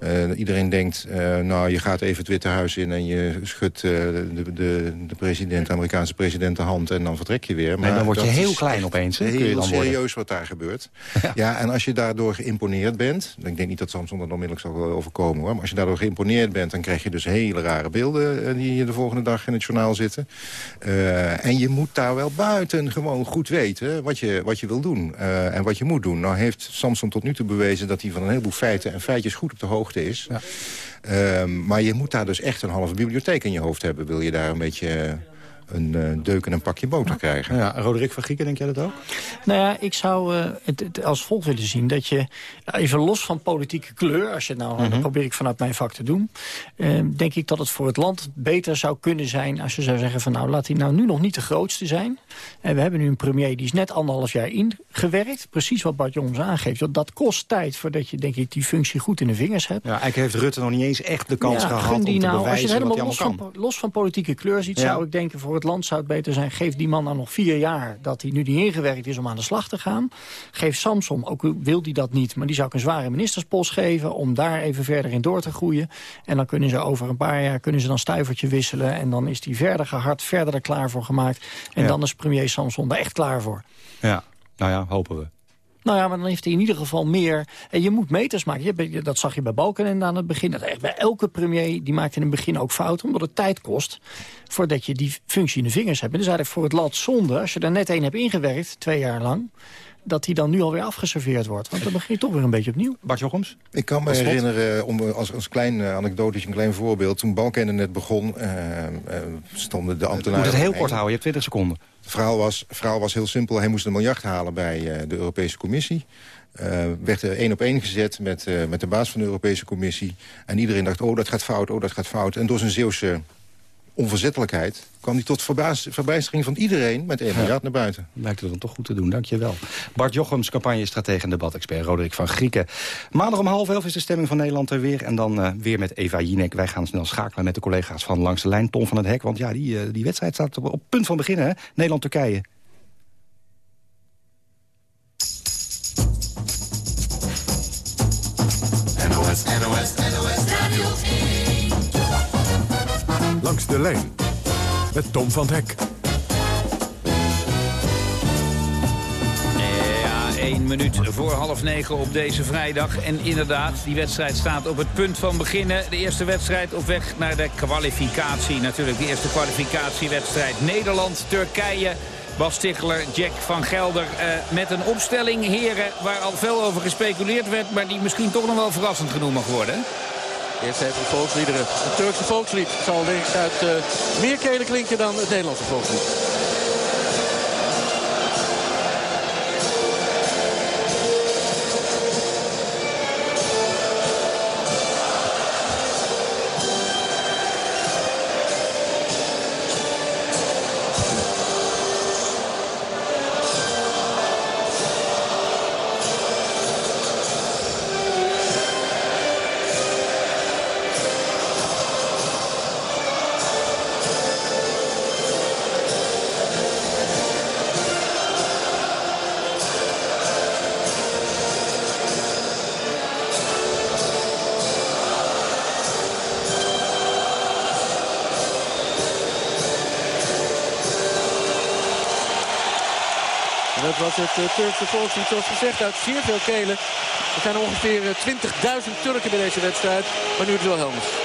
Eh, iedereen denkt, nou, je gaat even het Witte Huis in... en je schudt de, de, de president, de Amerikaanse president de hand... en dan vertrek je weer. Nee, dan word je heel klein opeens, kun je Heel dan worden. serieus wat daar gebeurt. (laughs) Ja. en als je daardoor geïmponeerd bent... ik denk niet dat Samson dat onmiddellijk zal overkomen, hoor... maar als je daardoor geïmponeerd bent... dan krijg je dus hele rare beelden... die de volgende dag in het journaal zitten. Eh, en je moet daar wel buiten gewoon goed weten wat je, wat je wil doen. eh, en wat je moet doen. Nou heeft Samson tot nu toe bewezen... dat hij van een heleboel feiten en feitjes goed op de hoogte is. Ehm, maar je moet daar dus echt een halve bibliotheek in je hoofd hebben... wil je daar een beetje een eh, deuk en een pakje boter krijgen. Ja, Roderick van Grieken, denk jij dat ook? Nou ja, ik zou eh, het, het als volgt willen zien. Dat je, even los van politieke kleur... als je het nou, Mhm. dat probeer ik vanuit mijn vak te doen... eh, denk ik dat het voor het land beter zou kunnen zijn... als je zou zeggen van nou, laat hij nou nu nog niet de grootste zijn. En we hebben nu een premier die is net anderhalf jaar ingewerkt. Precies wat Bart Jongens aangeeft. Want dat kost tijd voordat je denk ik die functie goed in de vingers hebt. Ja, eigenlijk heeft Rutte nog niet eens echt de kans Ja, gehad om die te nou, als je bewijzen het wat helemaal hij los van, kan. los van politieke kleur ziet... Ja. zou ik denken, voor het land zou het beter zijn... geef die man nou nog vier jaar dat hij nu die ingewerkt is om aan de slag te gaan. Geef Samsom, ook wil hij dat niet... maar die zou ik een zware ministerspost geven... om daar even verder in door te groeien. En dan kunnen ze over een paar jaar kunnen ze dan stuivertje wisselen... en dan is die verder gehard, verder er klaar voor gemaakt. En Ja. dan is premier Samson er echt klaar voor. Ja, nou ja, hopen we. Nou ja, maar dan heeft hij in ieder geval meer... En je moet meters maken. Je, dat zag je bij Balkenende aan het begin. Dat echt bij elke premier, die maakt in het begin ook fouten... omdat het tijd kost voordat je die functie in de vingers hebt. En dus eigenlijk voor het land zonde, als je er net één hebt ingewerkt... twee jaar lang, dat die dan nu alweer afgeserveerd wordt. Want dan begin je toch weer een beetje opnieuw. Bart Jochems? Ik kan me herinneren, om, als, als klein uh, anekdotetje, een klein voorbeeld... toen Balkenende net begon, uh, uh, stonden de Je ambtenaren... moet het heel kort houden, je hebt 20 seconden. Het verhaal was, het verhaal was heel simpel. Hij moest een miljard halen bij uh, de Europese Commissie. Uh, werd er één op één gezet met, uh, met de baas van de Europese Commissie. En iedereen dacht, oh, dat gaat fout, oh, dat gaat fout. En door zijn Zeeuwse onverzettelijkheid kwam hij tot verbaas, verbijstering van iedereen met 1 miljard naar buiten. Lijkt het dan toch goed te doen, dankjewel. Bart Jochems, campagne-stratege en debatexpert Roderick van Grieken. Maandag om half elf is de stemming van Nederland er weer. En dan uh, weer met Eva Jinek. Wij gaan snel schakelen met de collega's van Langs de Lijn. Tom van het Hek, want ja, die, uh, die wedstrijd staat op, op punt van beginnen. Nederland-Turkije. NOS, NOS, NOS Radio 1. Langs de lijn met Tom van Hek. Ja, één minuut voor half negen op deze vrijdag. En inderdaad, die wedstrijd staat op het punt van beginnen. De eerste wedstrijd op weg naar de kwalificatie. Natuurlijk de eerste kwalificatiewedstrijd. Nederland-Turkije. Bas Tichler, Jack van Gelder uh, met een opstelling, heren, waar al veel over gespeculeerd werd... maar die misschien toch nog wel verrassend genoemd mag worden. Eerst even de volksliederen. Het Turkse volkslied zal denk uit uh, meer kelen klinken dan het Nederlandse volkslied. Het uh, Turkse volkslied zoals gezegd uit zeer veel kelen. Er zijn ongeveer 20.000 Turken bij deze wedstrijd. Maar nu het Wilhelmus. Volgens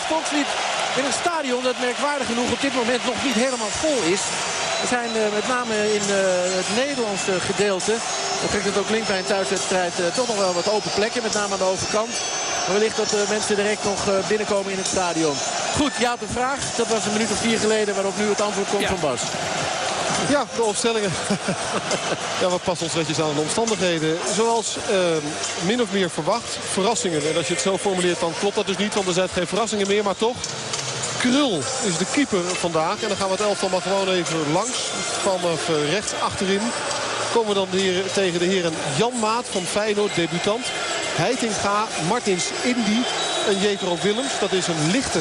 Nederlands volkslied in een stadion dat merkwaardig genoeg op dit moment nog niet helemaal vol is. Er zijn uh, met name in uh, het Nederlandse gedeelte, dat trekt het ook link bij een thuiswedstrijd, toch nog wel wat open plekken. Met name aan de overkant. Maar wellicht dat mensen direct nog binnenkomen in het stadion. Goed, ja, de vraag. Dat was een minuut of vier geleden waarop nu het antwoord komt van Bas. Ja, de opstellingen. (laughs) ja, we passen ons netjes aan de omstandigheden. Zoals uh, min of meer verwacht. Verrassingen. En als je het zo formuleert, dan klopt dat dus niet. Want er zijn geen verrassingen meer, maar toch. Krul is de keeper vandaag. En dan gaan we het elftal maar gewoon even langs. Vanaf uh, rechts achterin komen we dan heren, tegen de heren Jan Maat van Feyenoord, debutant. Heitinga, Martins Indy en Jetro Willems. Dat is een lichte,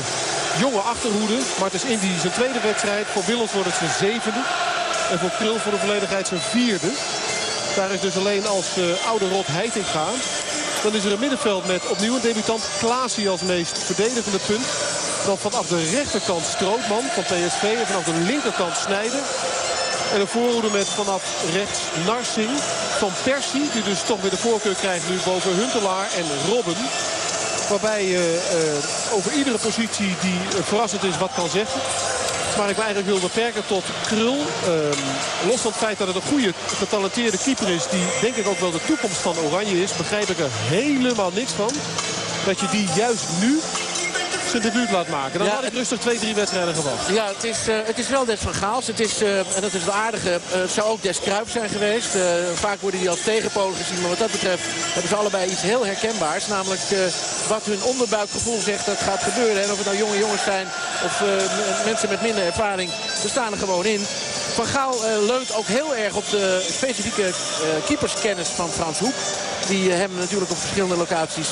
jonge achterhoede. Martins Indy zijn tweede wedstrijd. Voor Willems wordt het zijn zevende. En voor Krul voor de volledigheid zijn vierde. Daar is dus alleen als oude rot Heitinga. Dan is er een middenveld met opnieuw een debutant. Klaasie als meest verdedigende punt. Dan vanaf de rechterkant Strootman van PSV. En vanaf de linkerkant Snijder. En een voorhoede met vanaf rechts Narsing van Persie. Die dus toch weer de voorkeur krijgt nu boven Huntelaar en Robben. Waarbij je uh, over iedere positie die verrassend is wat kan zeggen. Maar ik me eigenlijk wil beperken tot Krul. Uh, los van het feit dat het een goede, getalenteerde keeper is... die denk ik ook wel de toekomst van Oranje is... begrijp ik er helemaal niks van. Dat je die juist nu zijn debuut laat maken. Dan ja, had ik rustig twee, drie wedstrijden gewacht. Ja, het is, uh, het is wel Des van Gaals. Het is, uh, en dat is het aardige, uh, het zou ook Des Kruip zijn geweest. vaak worden die als tegenpolen gezien. Maar wat dat betreft hebben ze allebei iets heel herkenbaars. Namelijk wat hun onderbuikgevoel zegt dat gaat gebeuren. En of het nou jonge jongens zijn of mensen met minder ervaring. Ze staan er gewoon in. Van Gaal leunt ook heel erg op de specifieke keeperskennis van Frans Hoek. Die hem natuurlijk op verschillende locaties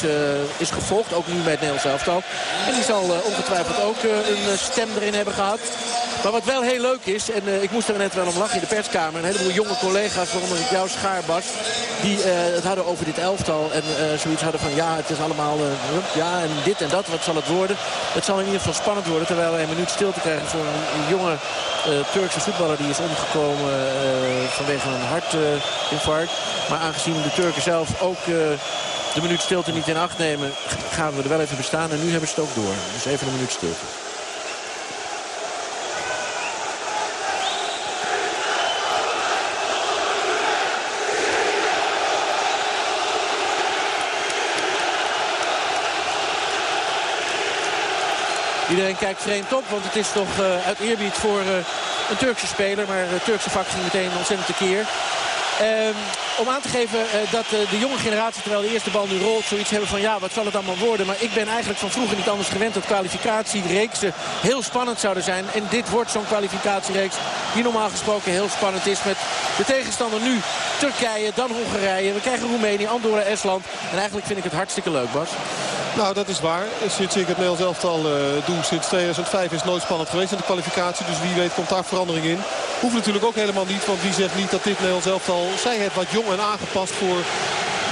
is gevolgd. Ook nu bij het Nederlands elftal. En die zal ongetwijfeld ook een stem erin hebben gehad. Maar wat wel heel leuk is, en ik moest er net wel om lachen in de perskamer. Een heleboel jonge collega's, waaronder jouw schaarbas. Die het hadden over dit elftal. En zoiets hadden van ja, het is allemaal ja en dit en dat. Wat zal het worden? Het zal in ieder geval spannend worden. Terwijl wij een minuut stil te krijgen voor een, een jonge Turkse voetballer. Die is omgekomen vanwege een hartinfarct. maar aangezien de Turken zelf ook de minuut stilte niet in acht nemen, gaan we er wel even bestaan. En nu hebben ze het ook door. Dus even een minuut stilte. Iedereen kijkt vreemd op, want het is toch uh, uit eerbied voor uh, een Turkse speler. Maar de Turkse vak meteen ontzettend tekeer. Um, om aan te geven dat de jonge generatie, terwijl de eerste bal nu rolt, zoiets hebben van ja, wat zal het allemaal worden. Maar ik ben eigenlijk van vroeger niet anders gewend dat kwalificatiereeksen heel spannend zouden zijn. En dit wordt zo'n kwalificatiereeks die normaal gesproken heel spannend is. Met de tegenstander nu Turkije, dan Hongarije. We krijgen Roemenië, Andorra, Estland. En eigenlijk vind ik het hartstikke leuk, Bas. Nou, dat is waar. Sinds ik het Nederlands elftal uh, doe, sinds 2005 is nooit spannend geweest in de kwalificatie. Dus wie weet komt daar verandering in. Hoeft natuurlijk ook helemaal niet, want wie zegt niet dat dit Nederlands elftal, zij het wat jong en aangepast voor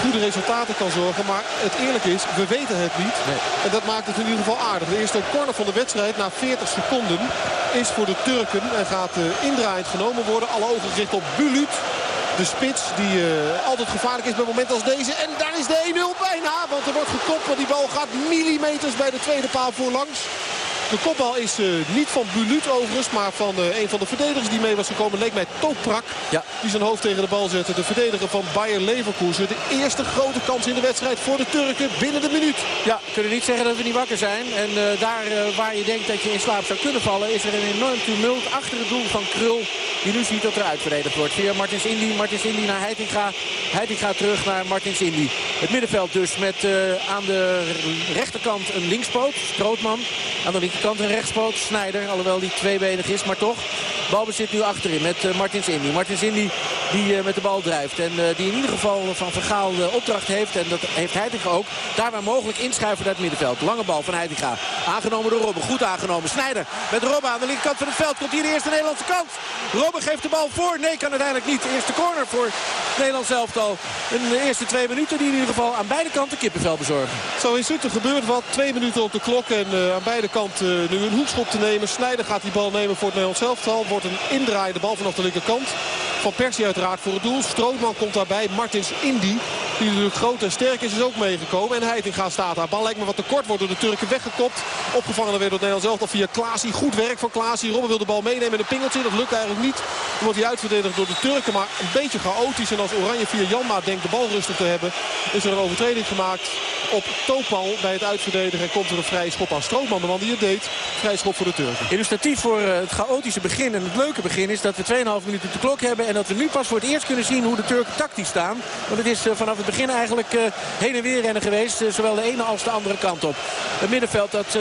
goede resultaten kan zorgen. Maar het eerlijk is, we weten het niet. Nee. En dat maakt het in ieder geval aardig. De eerste corner van de wedstrijd na 40 seconden is voor de Turken. En gaat uh, indraaiend genomen worden. Alle ogen gericht op Bulut. De spits die uh, altijd gevaarlijk is bij momenten als deze. En daar is de 1-0 bijna. Want er wordt gekopt. Die bal gaat millimeters bij de tweede paal voorlangs. De kopbal is uh, niet van Bulut overigens, maar van uh, een van de verdedigers die mee was gekomen. Leek mij Toprak, ja. die zijn hoofd tegen de bal zette. De verdediger van Bayer Leverkusen. De eerste grote kans in de wedstrijd voor de Turken binnen de minuut. Ja, kunnen niet zeggen dat we niet wakker zijn. En uh, daar waar je denkt dat je in slaap zou kunnen vallen... is er een enorm tumult achter het doel van Krul. Die nu ziet dat er uitverdedigd wordt. Via Martins Indy, Martins Indy naar Heitinga. Heitinga terug naar Martins Indy. Het middenveld dus met aan de rechterkant een linkspoot. Strootman. Aan de linkerkant een rechtspoot. Snijder, alhoewel die tweebenig is, maar toch. Balbezit nu achterin met uh, Martins Indy. Martins Indy die uh, met de bal drijft. En uh, die in ieder geval van Vergaal de opdracht heeft. En dat heeft Heitinga ook. Daar waar mogelijk inschuiven naar het middenveld. Lange bal van Heitinga. Aangenomen door Robben. Goed aangenomen. Snijder met Robben aan de linkerkant van het veld. Komt hier de eerste Nederlandse kans. Robben geeft de bal voor. Nee, kan uiteindelijk niet. De eerste corner voor Nederland elftal. In de eerste twee minuten die in ieder geval aan beide kanten kippenvel bezorgen. Zo is het. Gebeurt wat. Twee minuten op de klok. En aan beide kanten nu een hoekschop te nemen. Snijder gaat die bal nemen voor het Nederlands elftal. Wordt een indraaiende bal vanaf de linkerkant. Van Persie uiteraard voor het doel. Strootman komt daarbij. Martins Indy, die natuurlijk groot en sterk is, is ook meegekomen. En Heitinga staat daar. Bal lijkt me wat te kort. Wordt door de Turken weggekopt. Opgevangen weer door het Nederlands elftal via Klaasie. Goed werk van Klaasie. Robben wil de bal meenemen in een pingeltje. Dat lukt eigenlijk niet. Wordt hij uitverdedigd door de Turken. Maar een beetje chaotisch. En als Oranje via Janma denkt de bal rustig te hebben. Is er een overtreding gemaakt op Topal bij het uitverdedigen. En komt er een vrije schop aan Strootman. De man die het deed. Vrije schop voor de Turken. Illustratief voor het chaotische begin en het leuke begin is dat we 2,5 minuten de klok hebben. En dat we nu pas voor het eerst kunnen zien hoe de Turken tactisch staan. Want het is vanaf het begin eigenlijk uh, heen en weer rennen geweest. Uh, zowel de ene als de andere kant op. Het middenveld dat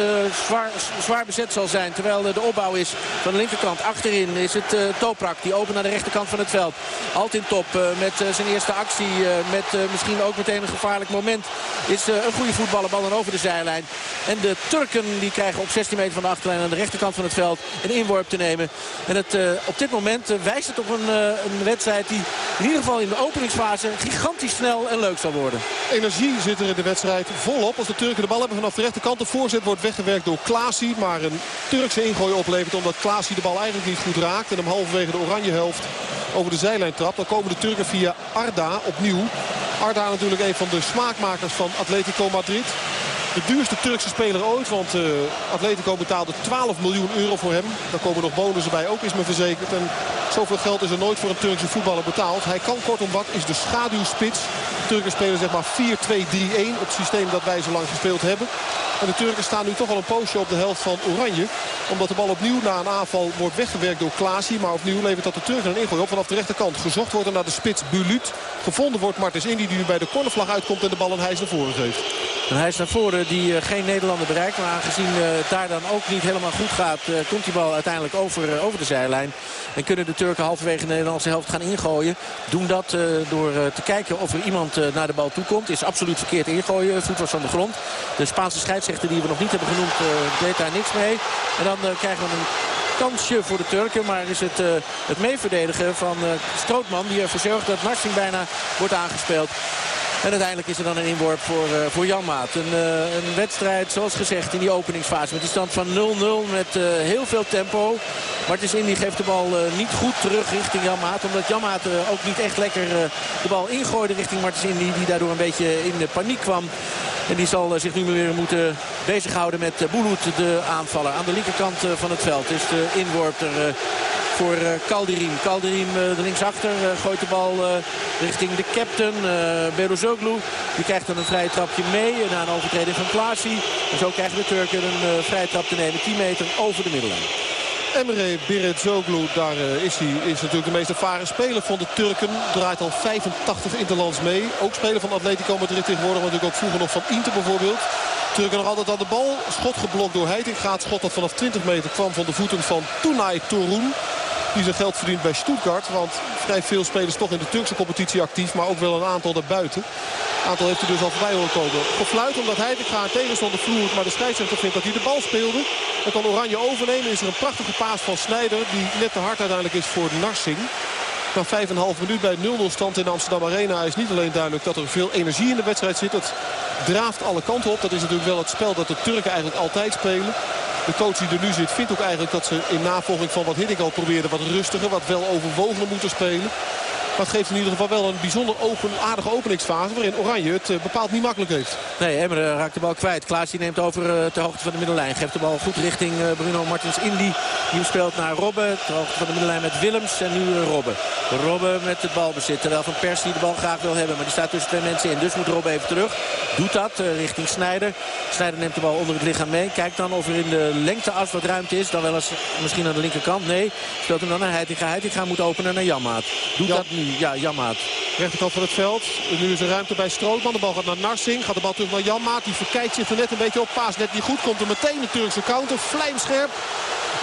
zwaar, zwaar bezet zal zijn. Terwijl de opbouw is van de linkerkant. Achterin is het Toprak. Die open naar de rechterkant van het veld. Alt in top met zijn eerste actie. met misschien ook meteen een gevaarlijk moment. Is een goede voetballer. Bal dan over de zijlijn. En de Turken die krijgen op 16 meter van de achterlijn aan de rechterkant van het veld een inworp te nemen. En het, op dit moment wijst het op een, een wedstrijd die in ieder geval in de openingsfase gigantisch snel en leuk zal worden. Energie zit er in de wedstrijd volop. Als de Turken de bal hebben vanaf de rechterkant. De voorzet wordt weggewerkt door Klaasie. Maar een Turkse ingooi oplevert omdat Klaasie de bal eigenlijk niet goed raakt. En hem halverwege de oranje helft over de zijlijn trapt. Dan komen de Turken via Arda opnieuw. Arda natuurlijk een van de smaakmakers van Atletico Madrid. De duurste Turkse speler ooit. Want uh, Atletico betaalde 12 miljoen euro voor hem. Daar komen nog bonussen bij. Ook is me verzekerd. En zoveel geld is er nooit voor een Turkse voetballer betaald. Hij kan kortom wat. Is de schaduwspits. Turken spelen zeg maar 4-2-3-1. Het systeem dat wij zo lang gespeeld hebben. En de Turken staan nu toch al een poosje op de helft van Oranje. Omdat de bal opnieuw na een aanval wordt weggewerkt door Klaasie. Maar opnieuw levert dat de Turken een ingooi op vanaf de rechterkant. Gezocht wordt er naar de spits Bulut. Gevonden wordt Martens Indy die nu bij de cornervlag uitkomt en de bal een hijs naar voren geeft. Een hijs naar voren die uh, geen Nederlander bereikt. Maar aangezien het daar dan ook niet helemaal goed gaat... Uh, komt die bal uiteindelijk over, over de zijlijn. En kunnen de Turken halverwege de Nederlandse helft gaan ingooien. Doen dat door te kijken of er iemand naar de bal toe komt. Is absoluut verkeerd ingooien. Voet was van de grond. De Spaanse scheidsrechter die we nog niet hebben genoemd deed daar niks mee. En dan krijgen we een kansje voor de Turken. Maar is het, het meeverdedigen van Strootman die ervoor zorgt dat Narsing bijna wordt aangespeeld. En uiteindelijk is er dan een inworp voor, uh, voor Jan Maat. Een, uh, een, wedstrijd, zoals gezegd, in die openingsfase. Met die stand van 0-0 met uh, heel veel tempo. Martens Indy geeft de bal niet goed terug richting Jan Maat. Omdat Jan Maat ook niet echt lekker de bal ingooide richting Martens Indy. Die daardoor een beetje in de paniek kwam. En die zal zich nu weer moeten bezighouden met Boulout, de aanvaller. Aan de linkerkant van het veld is de inworp er voor Calderin. Calderin de linksachter gooit de bal richting de captain. Beruzoglu. Die krijgt dan een vrije trapje mee na een overtreding van Klaasie. En zo krijgen de Turken een vrije trap te nemen. 10 meter over de middenlijn. Emre Berezoglu, daar is hij, is natuurlijk de meest ervaren speler van de Turken. Draait al 85 interlands mee. Ook speler van Atletico Madrid tegenwoordig, maar natuurlijk ook vroeger nog van Inter bijvoorbeeld. Turken nog altijd aan de bal. Schot geblokt door Heiting. Gaat schot dat vanaf 20 meter kwam van de voeten van Tunay Torun. Die zijn geld verdient bij Stuttgart. Want vrij veel spelers toch in de Turkse competitie actief. Maar ook wel een aantal daarbuiten. Een aantal heeft hij dus al voorbij horen komen. Gefluit omdat Heitinga een tegenstander vloert. Maar de scheidsrechter vindt dat hij de bal speelde. Dan kan Oranje overnemen. Is er een prachtige paas van Snijder. Die net te hard uiteindelijk is voor Narsing. Na 5,5 minuut bij 0-0 stand in de Amsterdam Arena is niet alleen duidelijk dat er veel energie in de wedstrijd zit. Het draaft alle kanten op. Dat is natuurlijk wel het spel dat de Turken eigenlijk altijd spelen. De coach die er nu zit vindt ook eigenlijk dat ze in navolging van wat Hiddink al probeerde... wat rustiger, wat wel overwogener moeten spelen. Maar het geeft in ieder geval wel een bijzonder open, aardige openingsfase... waarin Oranje het eh, bepaald niet makkelijk heeft. Nee, Emre raakt de bal kwijt. Klaas die neemt over uh, ter hoogte van de middenlijn. Geeft de bal goed richting uh, Bruno Martins Indy. Die speelt naar Robben. Ter hoogte van de middenlijn met Willems. En nu uh, Robben. Robben met het balbezit. Terwijl Van Persie de bal graag wil hebben. Maar die staat tussen twee mensen in. Dus moet Robben even terug. Doet dat richting Snijder. Snijder neemt de bal onder het lichaam mee. Kijkt dan of er in de lengteas wat ruimte is. Dan wel eens misschien aan de linkerkant. Nee, speelt hem dan naar Heitinga. Heitinga moet openen naar Jammaat. Doet dat nu. Ja, Jammaat. Rechterkant van het veld. Nu is er ruimte bij Strootman. De bal gaat naar Narsing. Gaat de bal terug naar Janmaat. Die verkijkt zich er net een beetje op. Paas net niet goed. Komt er meteen de Turkse counter. Vlijmscherp.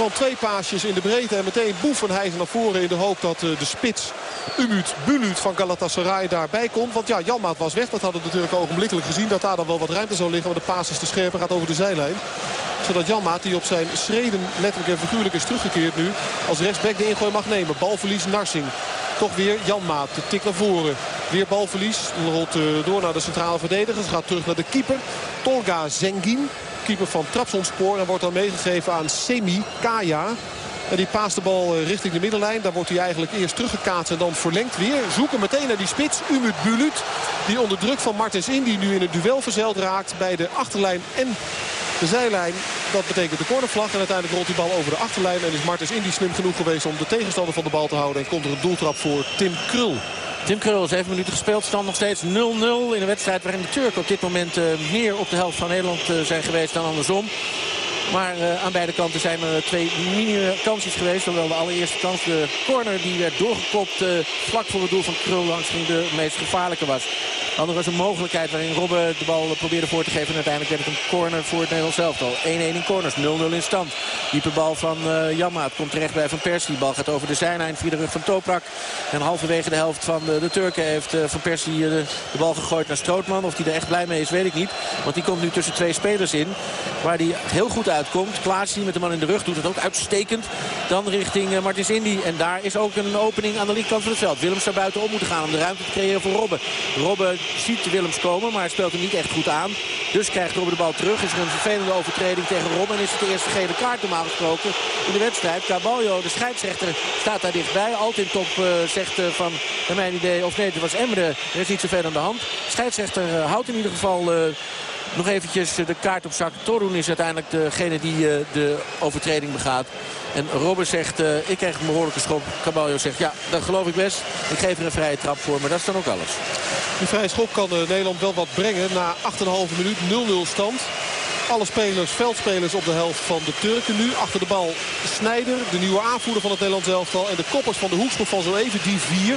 Want twee paasjes in de breedte. En meteen boef en naar voren in de hoop dat de spits Umut Bulut van Galatasaray daarbij komt. Want ja, Janmaat was weg. Dat hadden we natuurlijk ogenblikkelijk gezien. Dat daar dan wel wat ruimte zou liggen. Maar de paas is te scherp en gaat over de zijlijn. Zodat Janmaat, die op zijn schreden letterlijk en figuurlijk is teruggekeerd nu... als rechtsback de ingooi mag nemen. Balverlies Narsing. Toch weer Janmaat. De tik naar voren. Weer balverlies. Rolt door naar de centrale verdedigers. Gaat terug naar de keeper. Tolga Zengin. Keeper van Trapsonspoor. En wordt dan meegegeven aan Semi Kaya. En die paast de bal richting de middenlijn. Daar wordt hij eigenlijk eerst teruggekaatst en dan verlengd weer. Zoeken meteen naar die spits. Umut Bulut. Die onder druk van Martens Indy nu in het duel verzeild raakt. Bij de achterlijn en de zijlijn. Dat betekent de cornervlag. En uiteindelijk rolt die bal over de achterlijn. En is Martens Indy slim genoeg geweest om de tegenstander van de bal te houden. En komt er een doeltrap voor Tim Krul. Tim Krul, 7 minuten gespeeld. Stand nog steeds 0-0 in een wedstrijd waarin de Turken op dit moment uh, meer op de helft van Nederland uh, zijn geweest dan andersom. Maar uh, aan beide kanten zijn er twee mini-kansjes geweest. Hoewel de allereerste kans, de corner, die werd doorgekopt vlak voor het doel van Krul langs ging de meest gevaarlijke was. Dan was een mogelijkheid waarin Robben de bal probeerde voor te geven. En uiteindelijk werd het een corner voor het Nederlands elftal. 1-1 in corners, 0-0 in stand. Diepe bal van uh, Jammaat komt terecht bij Van Persie. De bal gaat over de zijlijn via de rug van Toprak. En halverwege de helft van de, de Turken heeft uh, Van Persie uh, de, bal gegooid naar Strootman. Of hij er echt blij mee is, weet ik niet. Want die komt nu tussen twee spelers in. Waar hij heel goed uitkomt. Klaas die met de man in de rug doet het ook uitstekend. Dan richting Martins Indy. En daar is ook een opening aan de linkerkant van het veld. Willems zou buiten op moeten gaan om de ruimte te creëren voor Robben. Robben ziet Willems komen, maar speelt hem niet echt goed aan. Dus krijgt Robben de bal terug. Is er een vervelende overtreding tegen Robben. En is het de eerste gele kaart normaal gesproken in de wedstrijd. Caballo, de scheidsrechter, staat daar dichtbij. Altijd top uh, zegt uh, van, naar mijn idee, of nee, het was Emre. Er is niet zoveel aan de hand. Scheidsrechter uh, houdt in ieder geval... nog eventjes de kaart op zak. Torun is uiteindelijk degene die de overtreding begaat. En Robben zegt, uh, ik krijg een behoorlijke schop. Caballo zegt, ja, dat geloof ik best. Ik geef er een vrije trap voor, maar dat is dan ook alles. Die vrije schop kan Nederland wel wat brengen. Na 8,5 minuut 0-0 stand. Alle spelers, veldspelers op de helft van de Turken nu. Achter de bal Snijder, de nieuwe aanvoerder van het Nederlands elftal. En de koppers van de hoekschop van zo even, die vier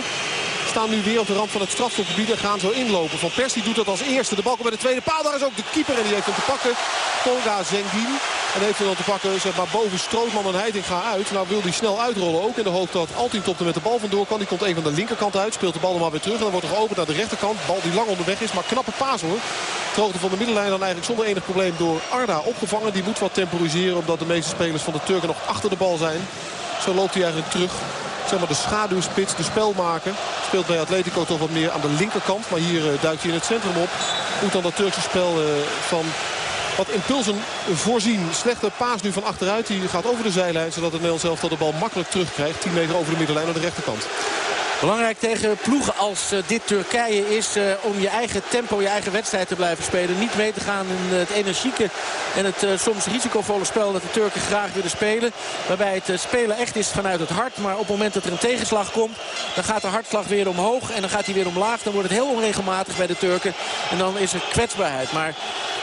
staan nu weer op de rand van het strafschopgebied en gaan zo inlopen. Van Persie doet dat als eerste. De bal komt bij de tweede paal. Daar is ook de keeper en die heeft hem te pakken. Tolga Zengin. En heeft hem dan te pakken zeg maar, boven Strootman en Heitinga uit. Nou wil hij snel uitrollen ook. In de hoop dat Altien top er met de bal vandoor kan. Die komt even van de linkerkant uit. Speelt de bal dan maar weer terug. Dan wordt er geopend naar de rechterkant. Bal die lang onderweg is. Maar knappe paas hoor. De hoogte van de middenlijn dan eigenlijk zonder enig probleem door Arda opgevangen. Die moet wat temporiseren omdat de meeste spelers van de Turken nog achter de bal zijn. Zo loopt hij eigenlijk terug zeg maar de schaduwspits, de spelmaker. Speelt bij Atletico toch wat meer aan de linkerkant. Maar hier uh, duikt hij in het centrum op. Moet dan dat Turkse spel uh, van wat impulsen voorzien. Slechte paas nu van achteruit. Die gaat over de zijlijn. Zodat het Nederlands elftal de bal makkelijk terugkrijgt. 10 meter over de middenlijn aan de rechterkant. Belangrijk tegen ploegen als uh, dit Turkije is uh, om je eigen tempo, je eigen wedstrijd te blijven spelen. Niet mee te gaan in het energieke en het soms risicovolle spel dat de Turken graag willen spelen. Waarbij het spelen echt is vanuit het hart. Maar op het moment dat er een tegenslag komt, dan gaat de hartslag weer omhoog. En dan gaat hij weer omlaag. Dan wordt het heel onregelmatig bij de Turken. En dan is er kwetsbaarheid. Maar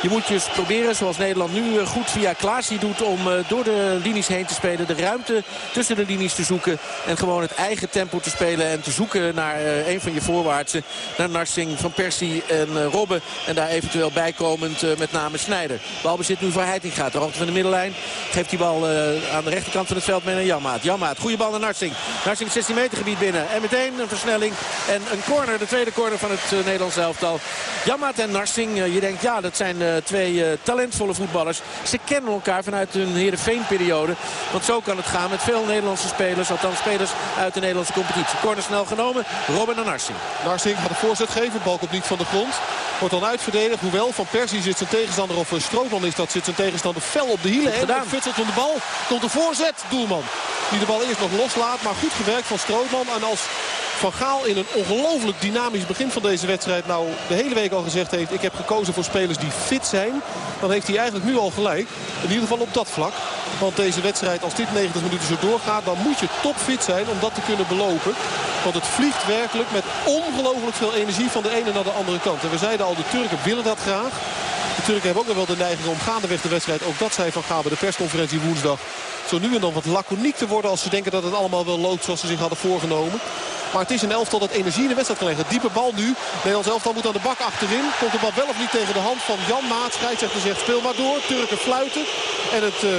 je moet dus proberen, zoals Nederland nu goed via Klaasie doet... om door de linies heen te spelen. De ruimte tussen de linies te zoeken. En gewoon het eigen tempo te spelen en te zoeken naar uh, een van je voorwaartsen. Naar Narsing, Van Persie en uh, Robben. En daar eventueel bijkomend uh, met name Snijder. Balbezit nu voor Heitinga. De hoogte van de middenlijn. Geeft die bal aan de rechterkant van het veld mee naar Jammaat. Jammaat, goede bal naar Narsing. Narsing 16 meter gebied binnen. En meteen een versnelling. En een corner, de tweede corner van het Nederlands elftal. Jammaat en Narsing, je denkt ja, dat zijn twee talentvolle voetballers. Ze kennen elkaar vanuit hun Heerenveen-periode. Want zo kan het gaan met veel Nederlandse spelers. Althans spelers uit de Nederlandse competitie. Corner snel genomen. Robin Narsing. Narsing gaat de voorzet geven. Bal komt niet van de grond. Wordt dan uitverdedigd. Hoewel van Persie zit zijn tegenstander of Strootman is dat zit zijn tegenstander fel op de hielen. En futselt van de bal. Komt de voorzet. Doelman. Die de bal eerst nog loslaat. Maar goed gewerkt van Strootman. En als Van Gaal in een ongelooflijk dynamisch begin van deze wedstrijd... nou de hele week al gezegd heeft... ik heb gekozen voor spelers die fit zijn... dan heeft hij eigenlijk nu al gelijk. In ieder geval op dat vlak. Want deze wedstrijd, als dit 90 minuten zo doorgaat... dan moet je topfit zijn om dat te kunnen belopen. Want het vliegt werkelijk met ongelooflijk veel energie... van de ene naar de andere kant. En we zeiden al, de Turken willen dat graag. De Turken hebben ook nog wel de neiging om gaandeweg de wedstrijd... ook dat zei Van Gaal bij de persconferentie woensdag... zo nu en dan wat laconiek te worden... als ze denken dat het allemaal wel loopt zoals ze zich hadden voorgenomen. Maar het is een elftal dat energie in de wedstrijd kan leggen. Diepe bal nu. Nederlands elftal moet aan de bak achterin. Komt de bal wel of niet tegen de hand van Jan Maat. Scheidsrechter zegt speel maar door. Turken fluiten. En het... Uh,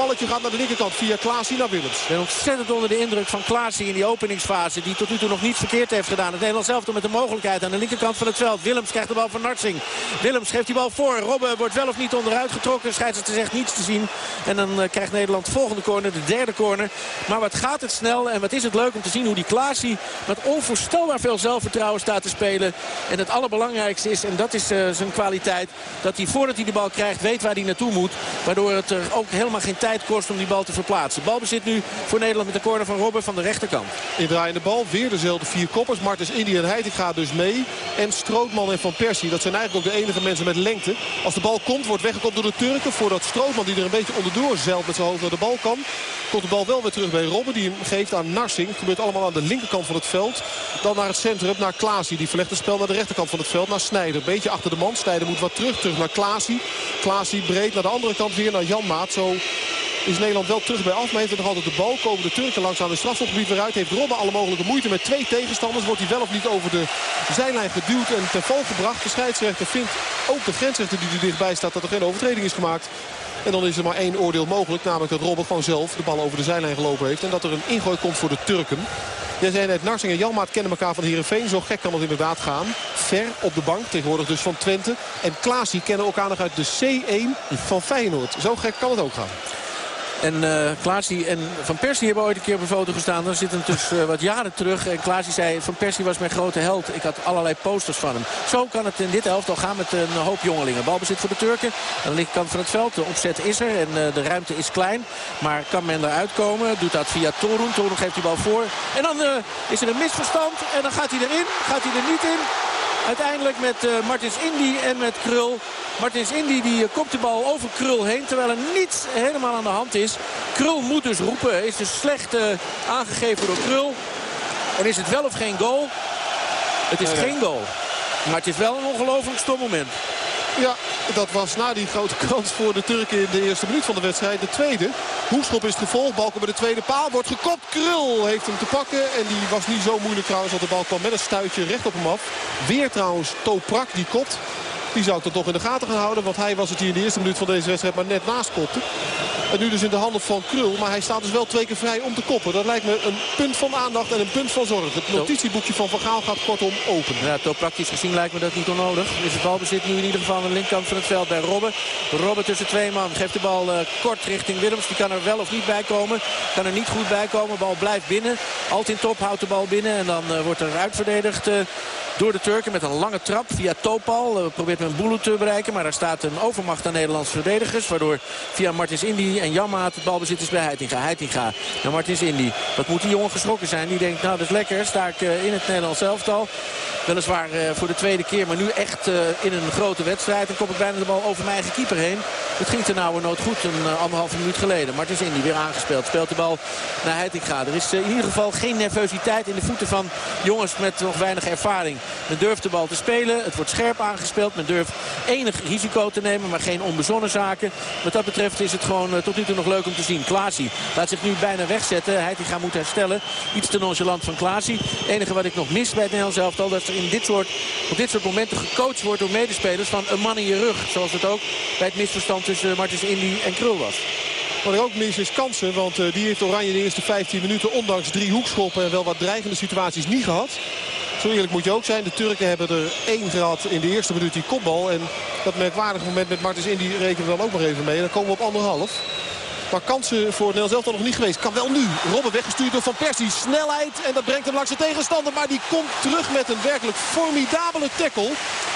balletje gaat naar de linkerkant via Klaasie naar Willems. Ik ben ontzettend onder de indruk van Klaasie in die openingsfase. Die tot nu toe nog niets verkeerd heeft gedaan. Het Nederlands elftal met de mogelijkheid aan de linkerkant van het veld. Willems krijgt de bal van Narsing. Willems geeft die bal voor. Robben wordt wel of niet onderuit getrokken. Scheidsrechter zegt niets te zien. En dan uh, krijgt Nederland de volgende corner. De derde corner. Maar wat gaat het snel. En wat is het leuk om te zien hoe die Klaasie met onvoorstelbaar veel zelfvertrouwen staat te spelen. En het allerbelangrijkste is, en dat is uh, zijn kwaliteit... dat hij voordat hij de bal krijgt weet waar hij naartoe moet. Waardoor het er ook helemaal geen tijd kost om die bal te verplaatsen. Balbezit nu voor Nederland met de corner van Robben van de rechterkant. Indraaiende bal, weer dezelfde vier koppers. Martens, Indy en Heiting gaat dus mee. En Strootman en Van Persie, dat zijn eigenlijk ook de enige mensen met lengte. Als de bal komt, wordt weggekopt door de Turken. Voordat Strootman, die er een beetje onderdoor zeilt met zijn hoofd naar de bal kan... komt de bal wel weer terug bij Robben. Die hem geeft aan Narsing. Het gebeurt allemaal aan de linkerkant van het veld. Dan naar het centrum, naar Klaasie. Die verlegt het spel naar de rechterkant van het veld, naar Snijder. Beetje achter de man. Snijder moet wat terug, terug naar Klaasie. Klaasie breed naar de andere kant weer naar Jan Maat. Zo is Nederland wel terug bij af. Maar heeft nog altijd de bal. Komen de Turken langs aan de weer uit. Heeft Robben alle mogelijke moeite met twee tegenstanders. Wordt hij wel of niet over de zijlijn geduwd en ten val gebracht. De scheidsrechter vindt ook de grensrechter die er dichtbij staat dat er geen overtreding is gemaakt. En dan is er maar één oordeel mogelijk. Namelijk dat Robben gewoon zelf de bal over de zijlijn gelopen heeft. En dat er een ingooi komt voor de Turken. Jij zei net, Narsing en Janmaat kennen elkaar van Heerenveen. Zo gek kan het inderdaad gaan. Ver op de bank, tegenwoordig dus van Twente. En Klaasie kennen elkaar nog uit de C1 van Feyenoord. Zo gek kan het ook gaan. En uh, en Van Persie hebben ooit een keer op een foto gestaan. Dan zitten dus uh, wat jaren terug. En Klaasie zei, Van Persie was mijn grote held. Ik had allerlei posters van hem. Zo kan het in dit elftal gaan met een hoop jongelingen. Balbezit voor de Turken. Aan de linkerkant van het veld. De opzet is er en uh, de ruimte is klein. Maar kan men eruit komen. Doet dat via Torun. Torun geeft die bal voor. En dan is er een misverstand. En dan gaat hij erin. Gaat hij er niet in. Uiteindelijk met uh, Martins Indy en met Krul. Martins Indy die uh, kopt de bal over Krul heen. Terwijl er niets helemaal aan de hand is. Krul moet dus roepen. Is dus slecht uh, aangegeven door Krul. En is het wel of geen goal? Het is nee, geen goal. Maar het is wel een ongelooflijk stom moment. Ja, dat was na die grote kans voor de Turken in de eerste minuut van de wedstrijd. De tweede. Hoekschop is het gevolg. Balken bij de tweede paal. Wordt gekopt. Krul heeft hem te pakken. En die was niet zo moeilijk trouwens. Want de bal kwam met een stuitje recht op hem af. Weer trouwens Toprak die kopt. Die zou ik toch in de gaten gaan houden. Want hij was het hier in de eerste minuut van deze wedstrijd maar net naast kopte. En nu dus in de handen van Krul. Maar hij staat dus wel twee keer vrij om te koppen. Dat lijkt me een punt van aandacht en een punt van zorg. Het notitieboekje van Van Gaal gaat kortom open. Ja, toch praktisch gezien lijkt me dat niet onnodig. Dus het balbezit nu in ieder geval aan de linkerkant van het veld bij Robben. Robben tussen twee man. Geeft de bal uh, kort richting Willems. Die kan er wel of niet bij komen. Kan er niet goed bij komen. Bal blijft binnen. Altin Top houdt de bal binnen. En dan uh, wordt er uitverdedigd. Uh, door de Turken met een lange trap via Topal. Uh, probeert men Bulu te bereiken. Maar daar staat een overmacht aan Nederlandse verdedigers. Waardoor via Martins Indy en Jammaat het balbezit is bij Heitinga. Heitinga naar Martins Indy. Wat moet die jongen geschrokken zijn? Die denkt, nou dat is lekker. Sta ik uh, in het Nederlands elftal. Weliswaar uh, voor de tweede keer, maar nu echt in een grote wedstrijd. En kom ik bijna de bal over mijn eigen keeper heen. Het ging ten nauwe nood goed, een anderhalve minuut geleden. Martins Indy weer aangespeeld. Speelt de bal naar Heitinga. Er is in ieder geval geen nervositeit in de voeten van jongens met nog weinig ervaring. Men durft de bal te spelen. Het wordt scherp aangespeeld. Men durft enig risico te nemen, maar geen onbezonnen zaken. Wat dat betreft is het gewoon tot nu toe nog leuk om te zien. Klaasie laat zich nu bijna wegzetten. Heitinga moet herstellen. Iets te nonchalant van Klaasie. Het enige wat ik nog mis bij het Nederlands elftal... dat er in dit soort, op dit soort momenten gecoacht wordt door medespelers... van een man in je rug. Zoals het ook bij het misverstand tussen Martins Indy en Krul was. Wat ik ook mis is kansen, want uh, die heeft Oranje de eerste 15 minuten... ondanks drie hoekschoppen en wel wat dreigende situaties niet gehad. Zo eerlijk moet je ook zijn. De Turken hebben er één gehad in de eerste minuut die kopbal. En dat merkwaardige moment met Martins Indy rekenen we dan ook nog even mee. Dan komen we op anderhalf. Maar kansen voor Nederland zelf nog niet geweest. Kan wel nu. Robben weggestuurd door Van Persie. Snelheid. En dat brengt hem langs de tegenstander. Maar die komt terug met een werkelijk formidabele tackle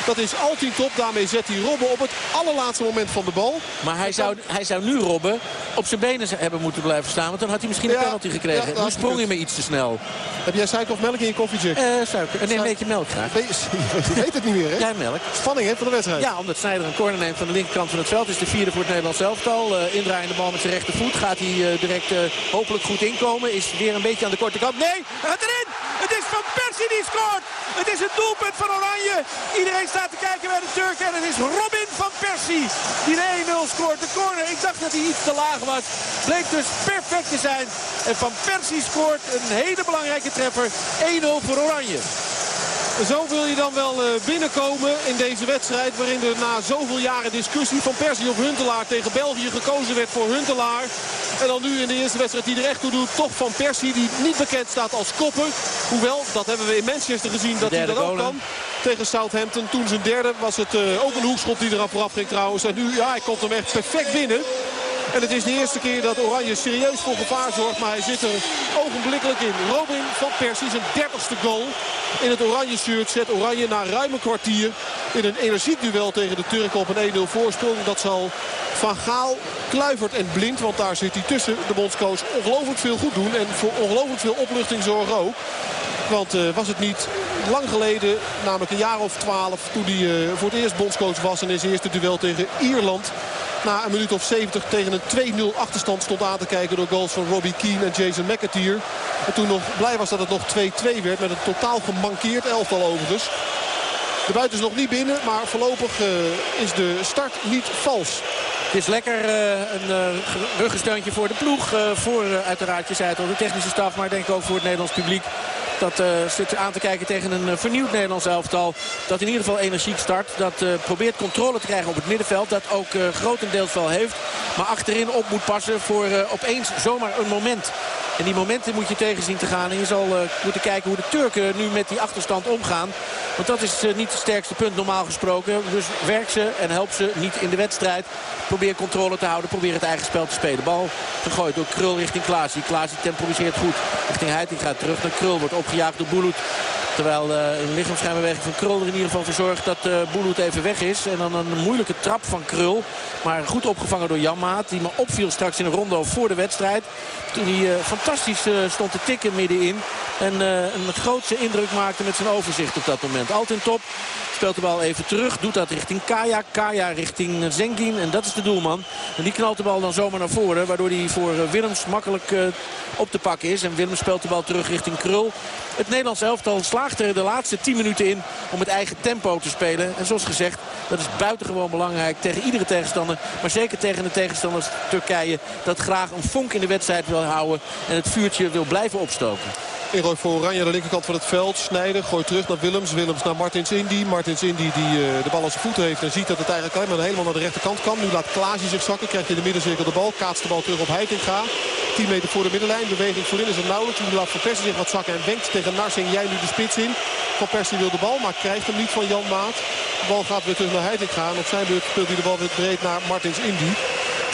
Dat is Altien top. Daarmee zet hij Robben op het allerlaatste moment van de bal. Maar hij zou, hij zou nu Robben op zijn benen hebben moeten blijven staan. Want dan had hij misschien een Ja, penalty gekregen. ja, nu sprong hij me iets te snel. Heb jij suiker of melk in je koffiejack? Eh, suiker. Nee, een beetje melk graag. (laughs) Je weet het niet meer, hè? Jij melk. Spanning, hè, van de wedstrijd. Ja, omdat Snijder een corner neemt van de linkerkant van het veld. Is de vierde voor het Nederlands elftal. Uh, indraaiende bal met zijn rechtervoet. Gaat hij eh, direct eh, hopelijk goed inkomen. Is weer een beetje aan de korte kant. Nee, hij gaat erin! Het is Van Persie die scoort! Het is het doelpunt van Oranje. Iedereen staat te kijken bij de Turk. En het is Robin van Persie die de 1-0 scoort. De corner, ik dacht dat hij iets te laag was. Bleek dus perfect te zijn. En Van Persie scoort een hele belangrijke treffer. 1-0 voor Oranje. Zo wil je dan wel eh, binnenkomen in deze wedstrijd... waarin er na zoveel jaren discussie van Persie of Huntelaar tegen België gekozen werd voor Huntelaar. En dan nu in de eerste wedstrijd die er echt toe doet, toch van Persie... die niet bekend staat als kopper. Hoewel, dat hebben we in Manchester gezien, dat hij dat ook kan. Tegen Southampton. Toen zijn derde was het eh, ook een hoekschop die eraf vooraf ging trouwens. En nu, ja, hij komt hem echt perfect binnen. En het is de eerste keer dat Oranje serieus voor gevaar zorgt. Maar hij zit er ogenblikkelijk in. Robin van Persie, zijn dertigste goal. In het oranje shirt zet Oranje na ruim een kwartier in een energiek duel tegen de Turken op een 1-0 voorsprong. Dat zal Van Gaal, Kluivert en Blind, want daar zit hij tussen de bondscoach, ongelooflijk veel goed doen. En voor ongelooflijk veel opluchting zorgen ook. Want eh, was het niet lang geleden, namelijk een jaar of twaalf... toen hij eh, voor het eerst bondscoach was in zijn eerste duel tegen Ierland... na een minuut of 70 tegen een 2-0 achterstand stond aan te kijken... door goals van Robbie Keane en Jason McAteer. En toen nog blij was dat het nog 2-2 werd met een totaal gemankeerd elftal overigens. De buiten is nog niet binnen, maar voorlopig eh, is de start niet vals. Het is lekker eh, een eh, ruggensteuntje voor de ploeg. voor uiteraard, je zei het al, de technische staf. Maar denk ook voor het Nederlands publiek. Dat eh, zit aan te kijken tegen een eh, vernieuwd Nederlands elftal. Dat in ieder geval energiek start. Dat eh, probeert controle te krijgen op het middenveld. Dat ook grotendeels wel heeft. Maar achterin op moet passen voor opeens zomaar een moment. En die momenten moet je tegen zien te gaan. En je zal eh, moeten kijken hoe de Turken nu met die achterstand omgaan. Want dat is eh, niet het sterkste punt normaal gesproken. Dus werk ze en help ze niet in de wedstrijd. Probeer controle te houden. Probeer het eigen spel te spelen. Bal gegooid door Krul richting Klaasie. Klaasie temporiseert goed. Richting gaat terug naar Krul. Wordt opgejaagd door Bulut. Terwijl eh, een lichaamsschijnbeweging van Krul er in ieder geval voor zorgt dat uh, Bulut even weg is. En dan een moeilijke trap van Krul. Maar goed opgevangen door Jan Maat. Die me opviel straks in een rondo voor de wedstrijd. Toen hij uh, fantastisch stond te tikken middenin. En een grootse indruk maakte met zijn overzicht op dat moment. Altijd top. Speelt de bal even terug. Doet dat richting Kaya. Kaya richting Zengin. En dat is de doelman. En die knalt de bal dan zomaar naar voren. Waardoor hij voor Willems makkelijk op te pakken is. En Willems speelt de bal terug richting Krul. Het Nederlands elftal slaagt de laatste 10 minuten in om het eigen tempo te spelen. En zoals gezegd, dat is buitengewoon belangrijk tegen iedere tegenstander. Maar zeker tegen de tegenstanders Turkije. Dat graag een vonk in de wedstrijd wil houden. En het vuurtje wil blijven opstoken. Ingooi voor Oranje aan de linkerkant van het veld. Snijder gooit terug naar Willems. Willems naar Martins Indy. Martins Indy die uh, de bal aan zijn voeten heeft. En ziet dat het eigenlijk alleen maar helemaal naar de rechterkant kan. Nu laat Klaasje zich zakken. Krijgt in de middencirkel de bal. Kaatst de bal terug op Heitinga. 10 meter voor de middenlijn. Beweging voorin is er nauwelijks. Nu laat Van Persie zich wat zakken. En wenkt tegen Narsing. Jij nu de spits in. Van Persie wil de bal. Maar krijgt hem niet van Jan Maat. De bal gaat weer terug naar Heitinga. En op zijn beurt speelt hij de bal weer breed naar Martins Indy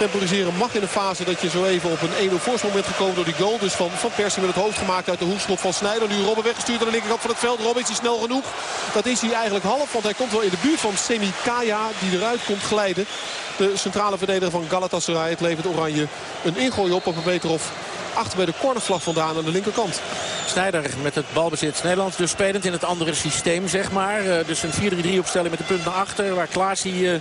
temporiseren mag in de fase dat je zo even op een 1-0 voorsprong bent gekomen door die goal. Dus van, van Persie met het hoofd gemaakt uit de hoekschop van Snijder. Nu Robben weggestuurd aan de linkerkant van het veld. Robben is hij snel genoeg. Dat is hij eigenlijk half, want hij komt wel in de buurt van Semi Kaya die eruit komt glijden. De centrale verdediger van Galatasaray. Het levert Oranje een ingooi op op een meter of achter bij de cornervlag vandaan aan de linkerkant. Snijder met het balbezit Nederlands dus spelend in het andere systeem zeg maar. Uh, dus een 4-3-3 opstelling met de punt naar achter waar Klaasie uh,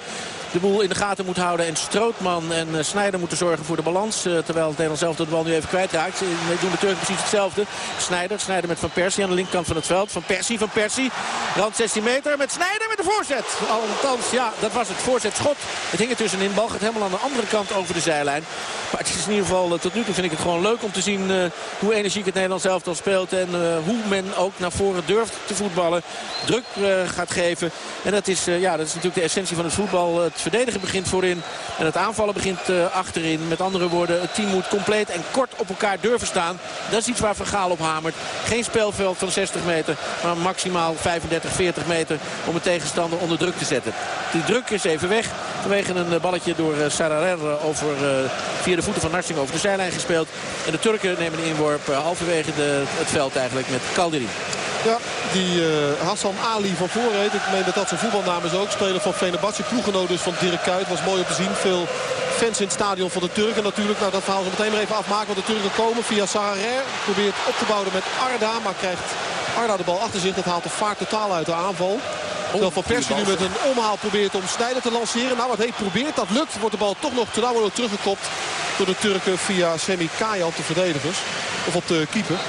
de boel in de gaten moet houden. En Strootman en uh, Snijder moeten zorgen voor de balans. terwijl het Nederlands zelf de bal nu even kwijtraakt. Doen de Turken precies hetzelfde. Snijder, Snijder met Van Persie aan de linkerkant van het veld. Van Persie, Van Persie. Rand 16 meter met Snijder met de voorzet. Althans, ja, dat was het voorzetschot. Het hing er tussenin. Bal gaat helemaal aan de andere kant over de zijlijn. Maar het is in ieder geval, tot nu toe vind ik het gewoon leuk om te zien hoe energiek het Nederlands elftal speelt. En hoe men ook naar voren durft te voetballen. Druk gaat geven. En dat is, ja, dat is natuurlijk de essentie van het voetbal. Verdedigen begint voorin. En het aanvallen begint achterin. Met andere woorden, het team moet compleet en kort op elkaar durven staan. Dat is iets waar Van Gaal op hamert. Geen speelveld van 60 meter. Maar maximaal 35, 40 meter om een tegenstander onder druk te zetten. Die druk is even weg. Vanwege een balletje door Sararer over, via de voeten van Narsing over de zijlijn gespeeld. En de Turken nemen een inworp halverwege de, het veld eigenlijk met Calderin. Ja, die uh, Hassan Ali van Voorreed. Ik meen dat dat zijn voetbalnaam is ook. Speler van Fenerbahce. Ploegenoot dus van Dirk Kuyt. Was mooi om te zien. Veel fans in het stadion van de Turken natuurlijk. Nou, dat verhaal ze meteen maar even afmaken. Want de Turken komen via Sararer. Probeert op te bouwen met Arda. Maar krijgt Arda de bal achter zich. Dat haalt de vaart totaal uit de aanval. Terwijl Van Persie nu met een omhaal probeert om Snijder te lanceren. Nou, wat heet probeert. Dat lukt. Wordt de bal toch nog te teruggekopt door de Turken via Semi Kaya op de verdedigers. Of op de keeper.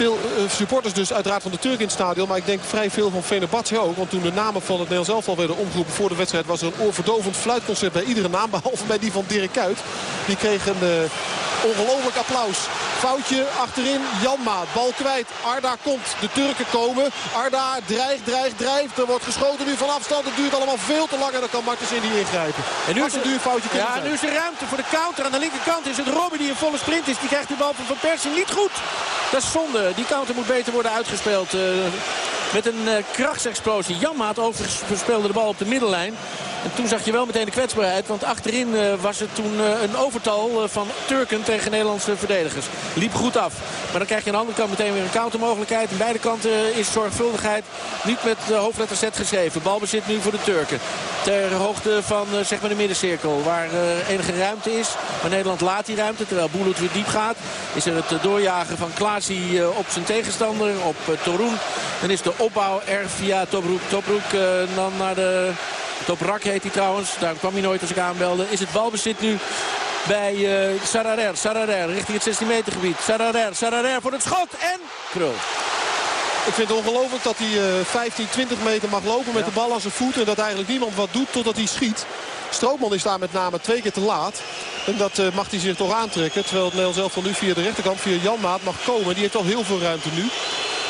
Veel uh, supporters dus uiteraard van de Turken in het stadion. Maar ik denk vrij veel van Fenerbahce ook. Want toen de namen van het Nederlands elftal werden omgeroepen voor de wedstrijd... was er een oorverdovend fluitconcert bij iedere naam. (laughs) Behalve bij die van Dirk Kuyt. Die kreeg een uh, ongelooflijk applaus. Foutje achterin. Janma, bal kwijt. Arda komt. De Turken komen. Arda dreigt, dreigt, drijft. Er wordt geschoten nu van afstand. Het duurt allemaal veel te lang en dan kan Martens in die ingrijpen. En nu is een foutje Ja, nu is er ruimte voor de counter. Aan de linkerkant is het Robben die een volle sprint is. Die krijgt de bal van Van Persie niet goed. Dat is zonde. Die counter moet beter worden uitgespeeld. Met een uh, krachtsexplosie. Janma had overigens verspeelde de bal op de middenlijn. En toen zag je wel meteen de kwetsbaarheid. Want achterin uh, was het toen uh, een overtal van Turken tegen Nederlandse verdedigers. Liep goed af. Maar dan krijg je aan de andere kant meteen weer een countermogelijkheid. Aan beide kanten is zorgvuldigheid niet met hoofdletter Z geschreven. Balbezit nu voor de Turken. Ter hoogte van zeg maar de middencirkel. Waar enige ruimte is. Maar Nederland laat die ruimte. Terwijl Boeloet weer diep gaat. Is er het doorjagen van Klaasie op zijn tegenstander. Op Torun. Dan is de opbouw er via Tobruk. Tobruk dan naar de Toprak heet hij trouwens. Daar kwam hij nooit als ik aanbelde. Is het balbezit nu bij uh, Sararer. Sararer richting het 16 meter gebied. Sararer, Sararer voor het schot en Krul. Ik vind het ongelooflijk dat hij uh, 15, 20 meter mag lopen met ja. de bal aan zijn voet. En dat eigenlijk niemand wat doet totdat hij schiet. Stroopman is daar met name twee keer te laat. En dat uh, mag hij zich toch aantrekken. Terwijl het Nederlands zelf van nu via de rechterkant, via Janmaat mag komen. Die heeft al heel veel ruimte nu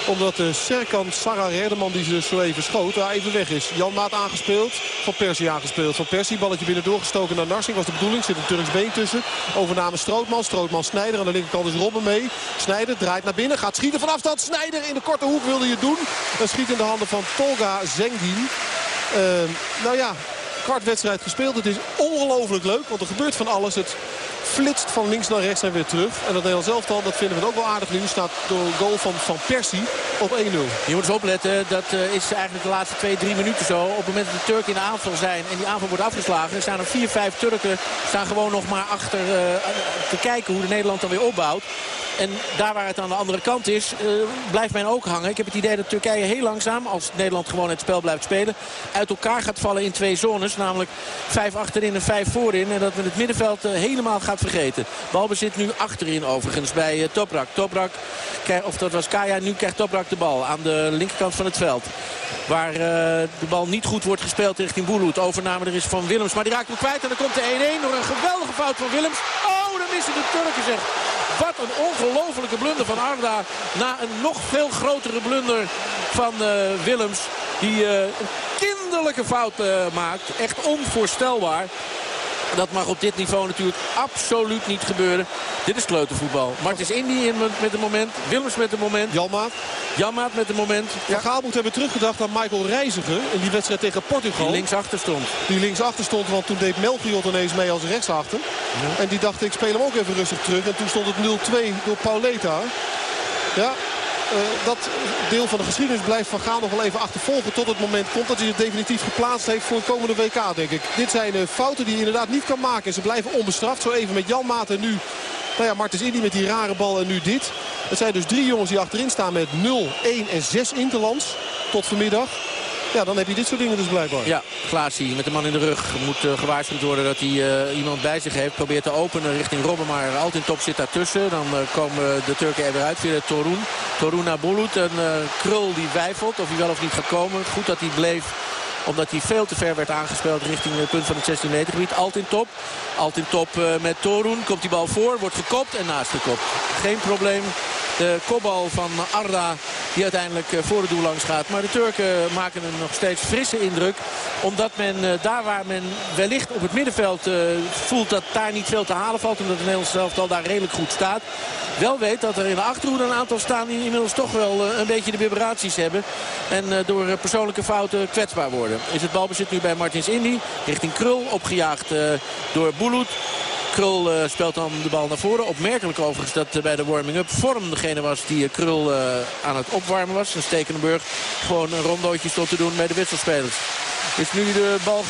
omdat de Serkan Sararer, de man die ze zo even schoot, daar even weg is. Jan Maat aangespeeld. Van Persie aangespeeld. Van Persie, balletje binnen doorgestoken naar Narsing. Was de bedoeling. Zit een Turks been tussen. Overname Strootman. Strootman Snijder. Aan de linkerkant is Robben mee. Snijder draait naar binnen. Gaat schieten van afstand. Snijder in de korte hoek wilde je doen. Een schiet in de handen van Tolga Zengin. Uh, nou ja, kwart wedstrijd gespeeld. Het is ongelooflijk leuk. Want er gebeurt van alles. Het flitst van links naar rechts en weer terug. En dat Nederlands elftal, dat vinden we ook wel aardig nu. Staat door een goal van Van Persie op 1-0. Je moet eens opletten, dat uh, is eigenlijk de laatste 2, 3 minuten zo. Op het moment dat de Turken in de aanval zijn en die aanval wordt afgeslagen... staan er 4, 5 Turken staan gewoon nog maar achter uh, te kijken hoe de Nederland dan weer opbouwt. En daar waar het aan de andere kant is, uh, blijft men ook hangen. Ik heb het idee dat Turkije heel langzaam, als Nederland gewoon het spel blijft spelen... uit elkaar gaat vallen in twee zones. Namelijk vijf achterin en vijf voorin. En dat men het middenveld helemaal gaat vergeten. Balbezit nu achterin overigens bij uh, Toprak. Toprak, of dat was Kaya, nu krijgt Toprak de bal aan de linkerkant van het veld. Waar de bal niet goed wordt gespeeld richting Boeloet. Overname er is van Willems, maar die raakt hem kwijt. En dan komt de 1-1 door een geweldige fout van Willems. Oh, dan missen de Turken zeg. Wat een ongelofelijke blunder van Arda. Na een nog veel grotere blunder van uh, Willems. Die een kinderlijke fout maakt. Echt onvoorstelbaar. Dat mag op dit niveau natuurlijk absoluut niet gebeuren. Dit is kleutervoetbal. Martens Indy met een moment. Willems met een moment. Janmaat. Janmaat met een moment. Ja, Gaal moet hebben teruggedacht aan Michael Reiziger. In die wedstrijd tegen Portugal. Die linksachter stond. Die linksachter stond. Want toen deed Melchior ineens mee als rechtsachter. Ja. En die dacht ik speel hem ook even rustig terug. En toen stond het 0-2 door Pauleta. Ja, dat deel van de geschiedenis blijft Van Gaal nog wel even achtervolgen tot het moment komt dat hij het definitief geplaatst heeft voor het komende WK, denk ik. Dit zijn uh, fouten die hij inderdaad niet kan maken. En ze blijven onbestraft. Zo even met Jan Maat en nu nou ja, Martens Indy met die rare bal en nu dit. Het zijn dus drie jongens die achterin staan met 0, 1 en 6 interlands tot vanmiddag. Ja, dan heb je dit soort dingen dus blijkbaar. Ja, Klaasie met de man in de rug moet uh, gewaarschuwd worden dat hij uh, iemand bij zich heeft. Probeert te openen richting Robben, maar altijd top zit daartussen. Dan uh, komen de Turken er weer uit via Torun. Torun naar Bulut. Een krul die wijfelt of hij wel of niet gaat komen. Goed dat hij bleef omdat hij veel te ver werd aangespeeld richting het punt van het 16 meter gebied. Altijd top. Altijd top met Torun. Komt die bal voor, wordt gekopt en naast gekopt. Geen probleem de kopbal van Arda die uiteindelijk eh, voor het doel langs gaat. Maar de Turken maken een nog steeds frisse indruk. Omdat men eh, daar waar men wellicht op het middenveld eh, voelt dat daar niet veel te halen valt. Omdat het Nederlands elftal daar redelijk goed staat. Wel weet dat er in de Achterhoede een aantal staan die inmiddels toch wel een beetje de vibraties hebben. En door persoonlijke fouten kwetsbaar worden. Is het balbezit nu bij Martins Indy. Richting Krul opgejaagd door Boulout. Krul eh, speelt dan de bal naar voren. Opmerkelijk overigens dat eh, bij de warming-up Vorm degene was die eh, Krul aan het opwarmen was. En Stekenenburg gewoon een rondootje stond te doen bij de wisselspelers. Is nu de bal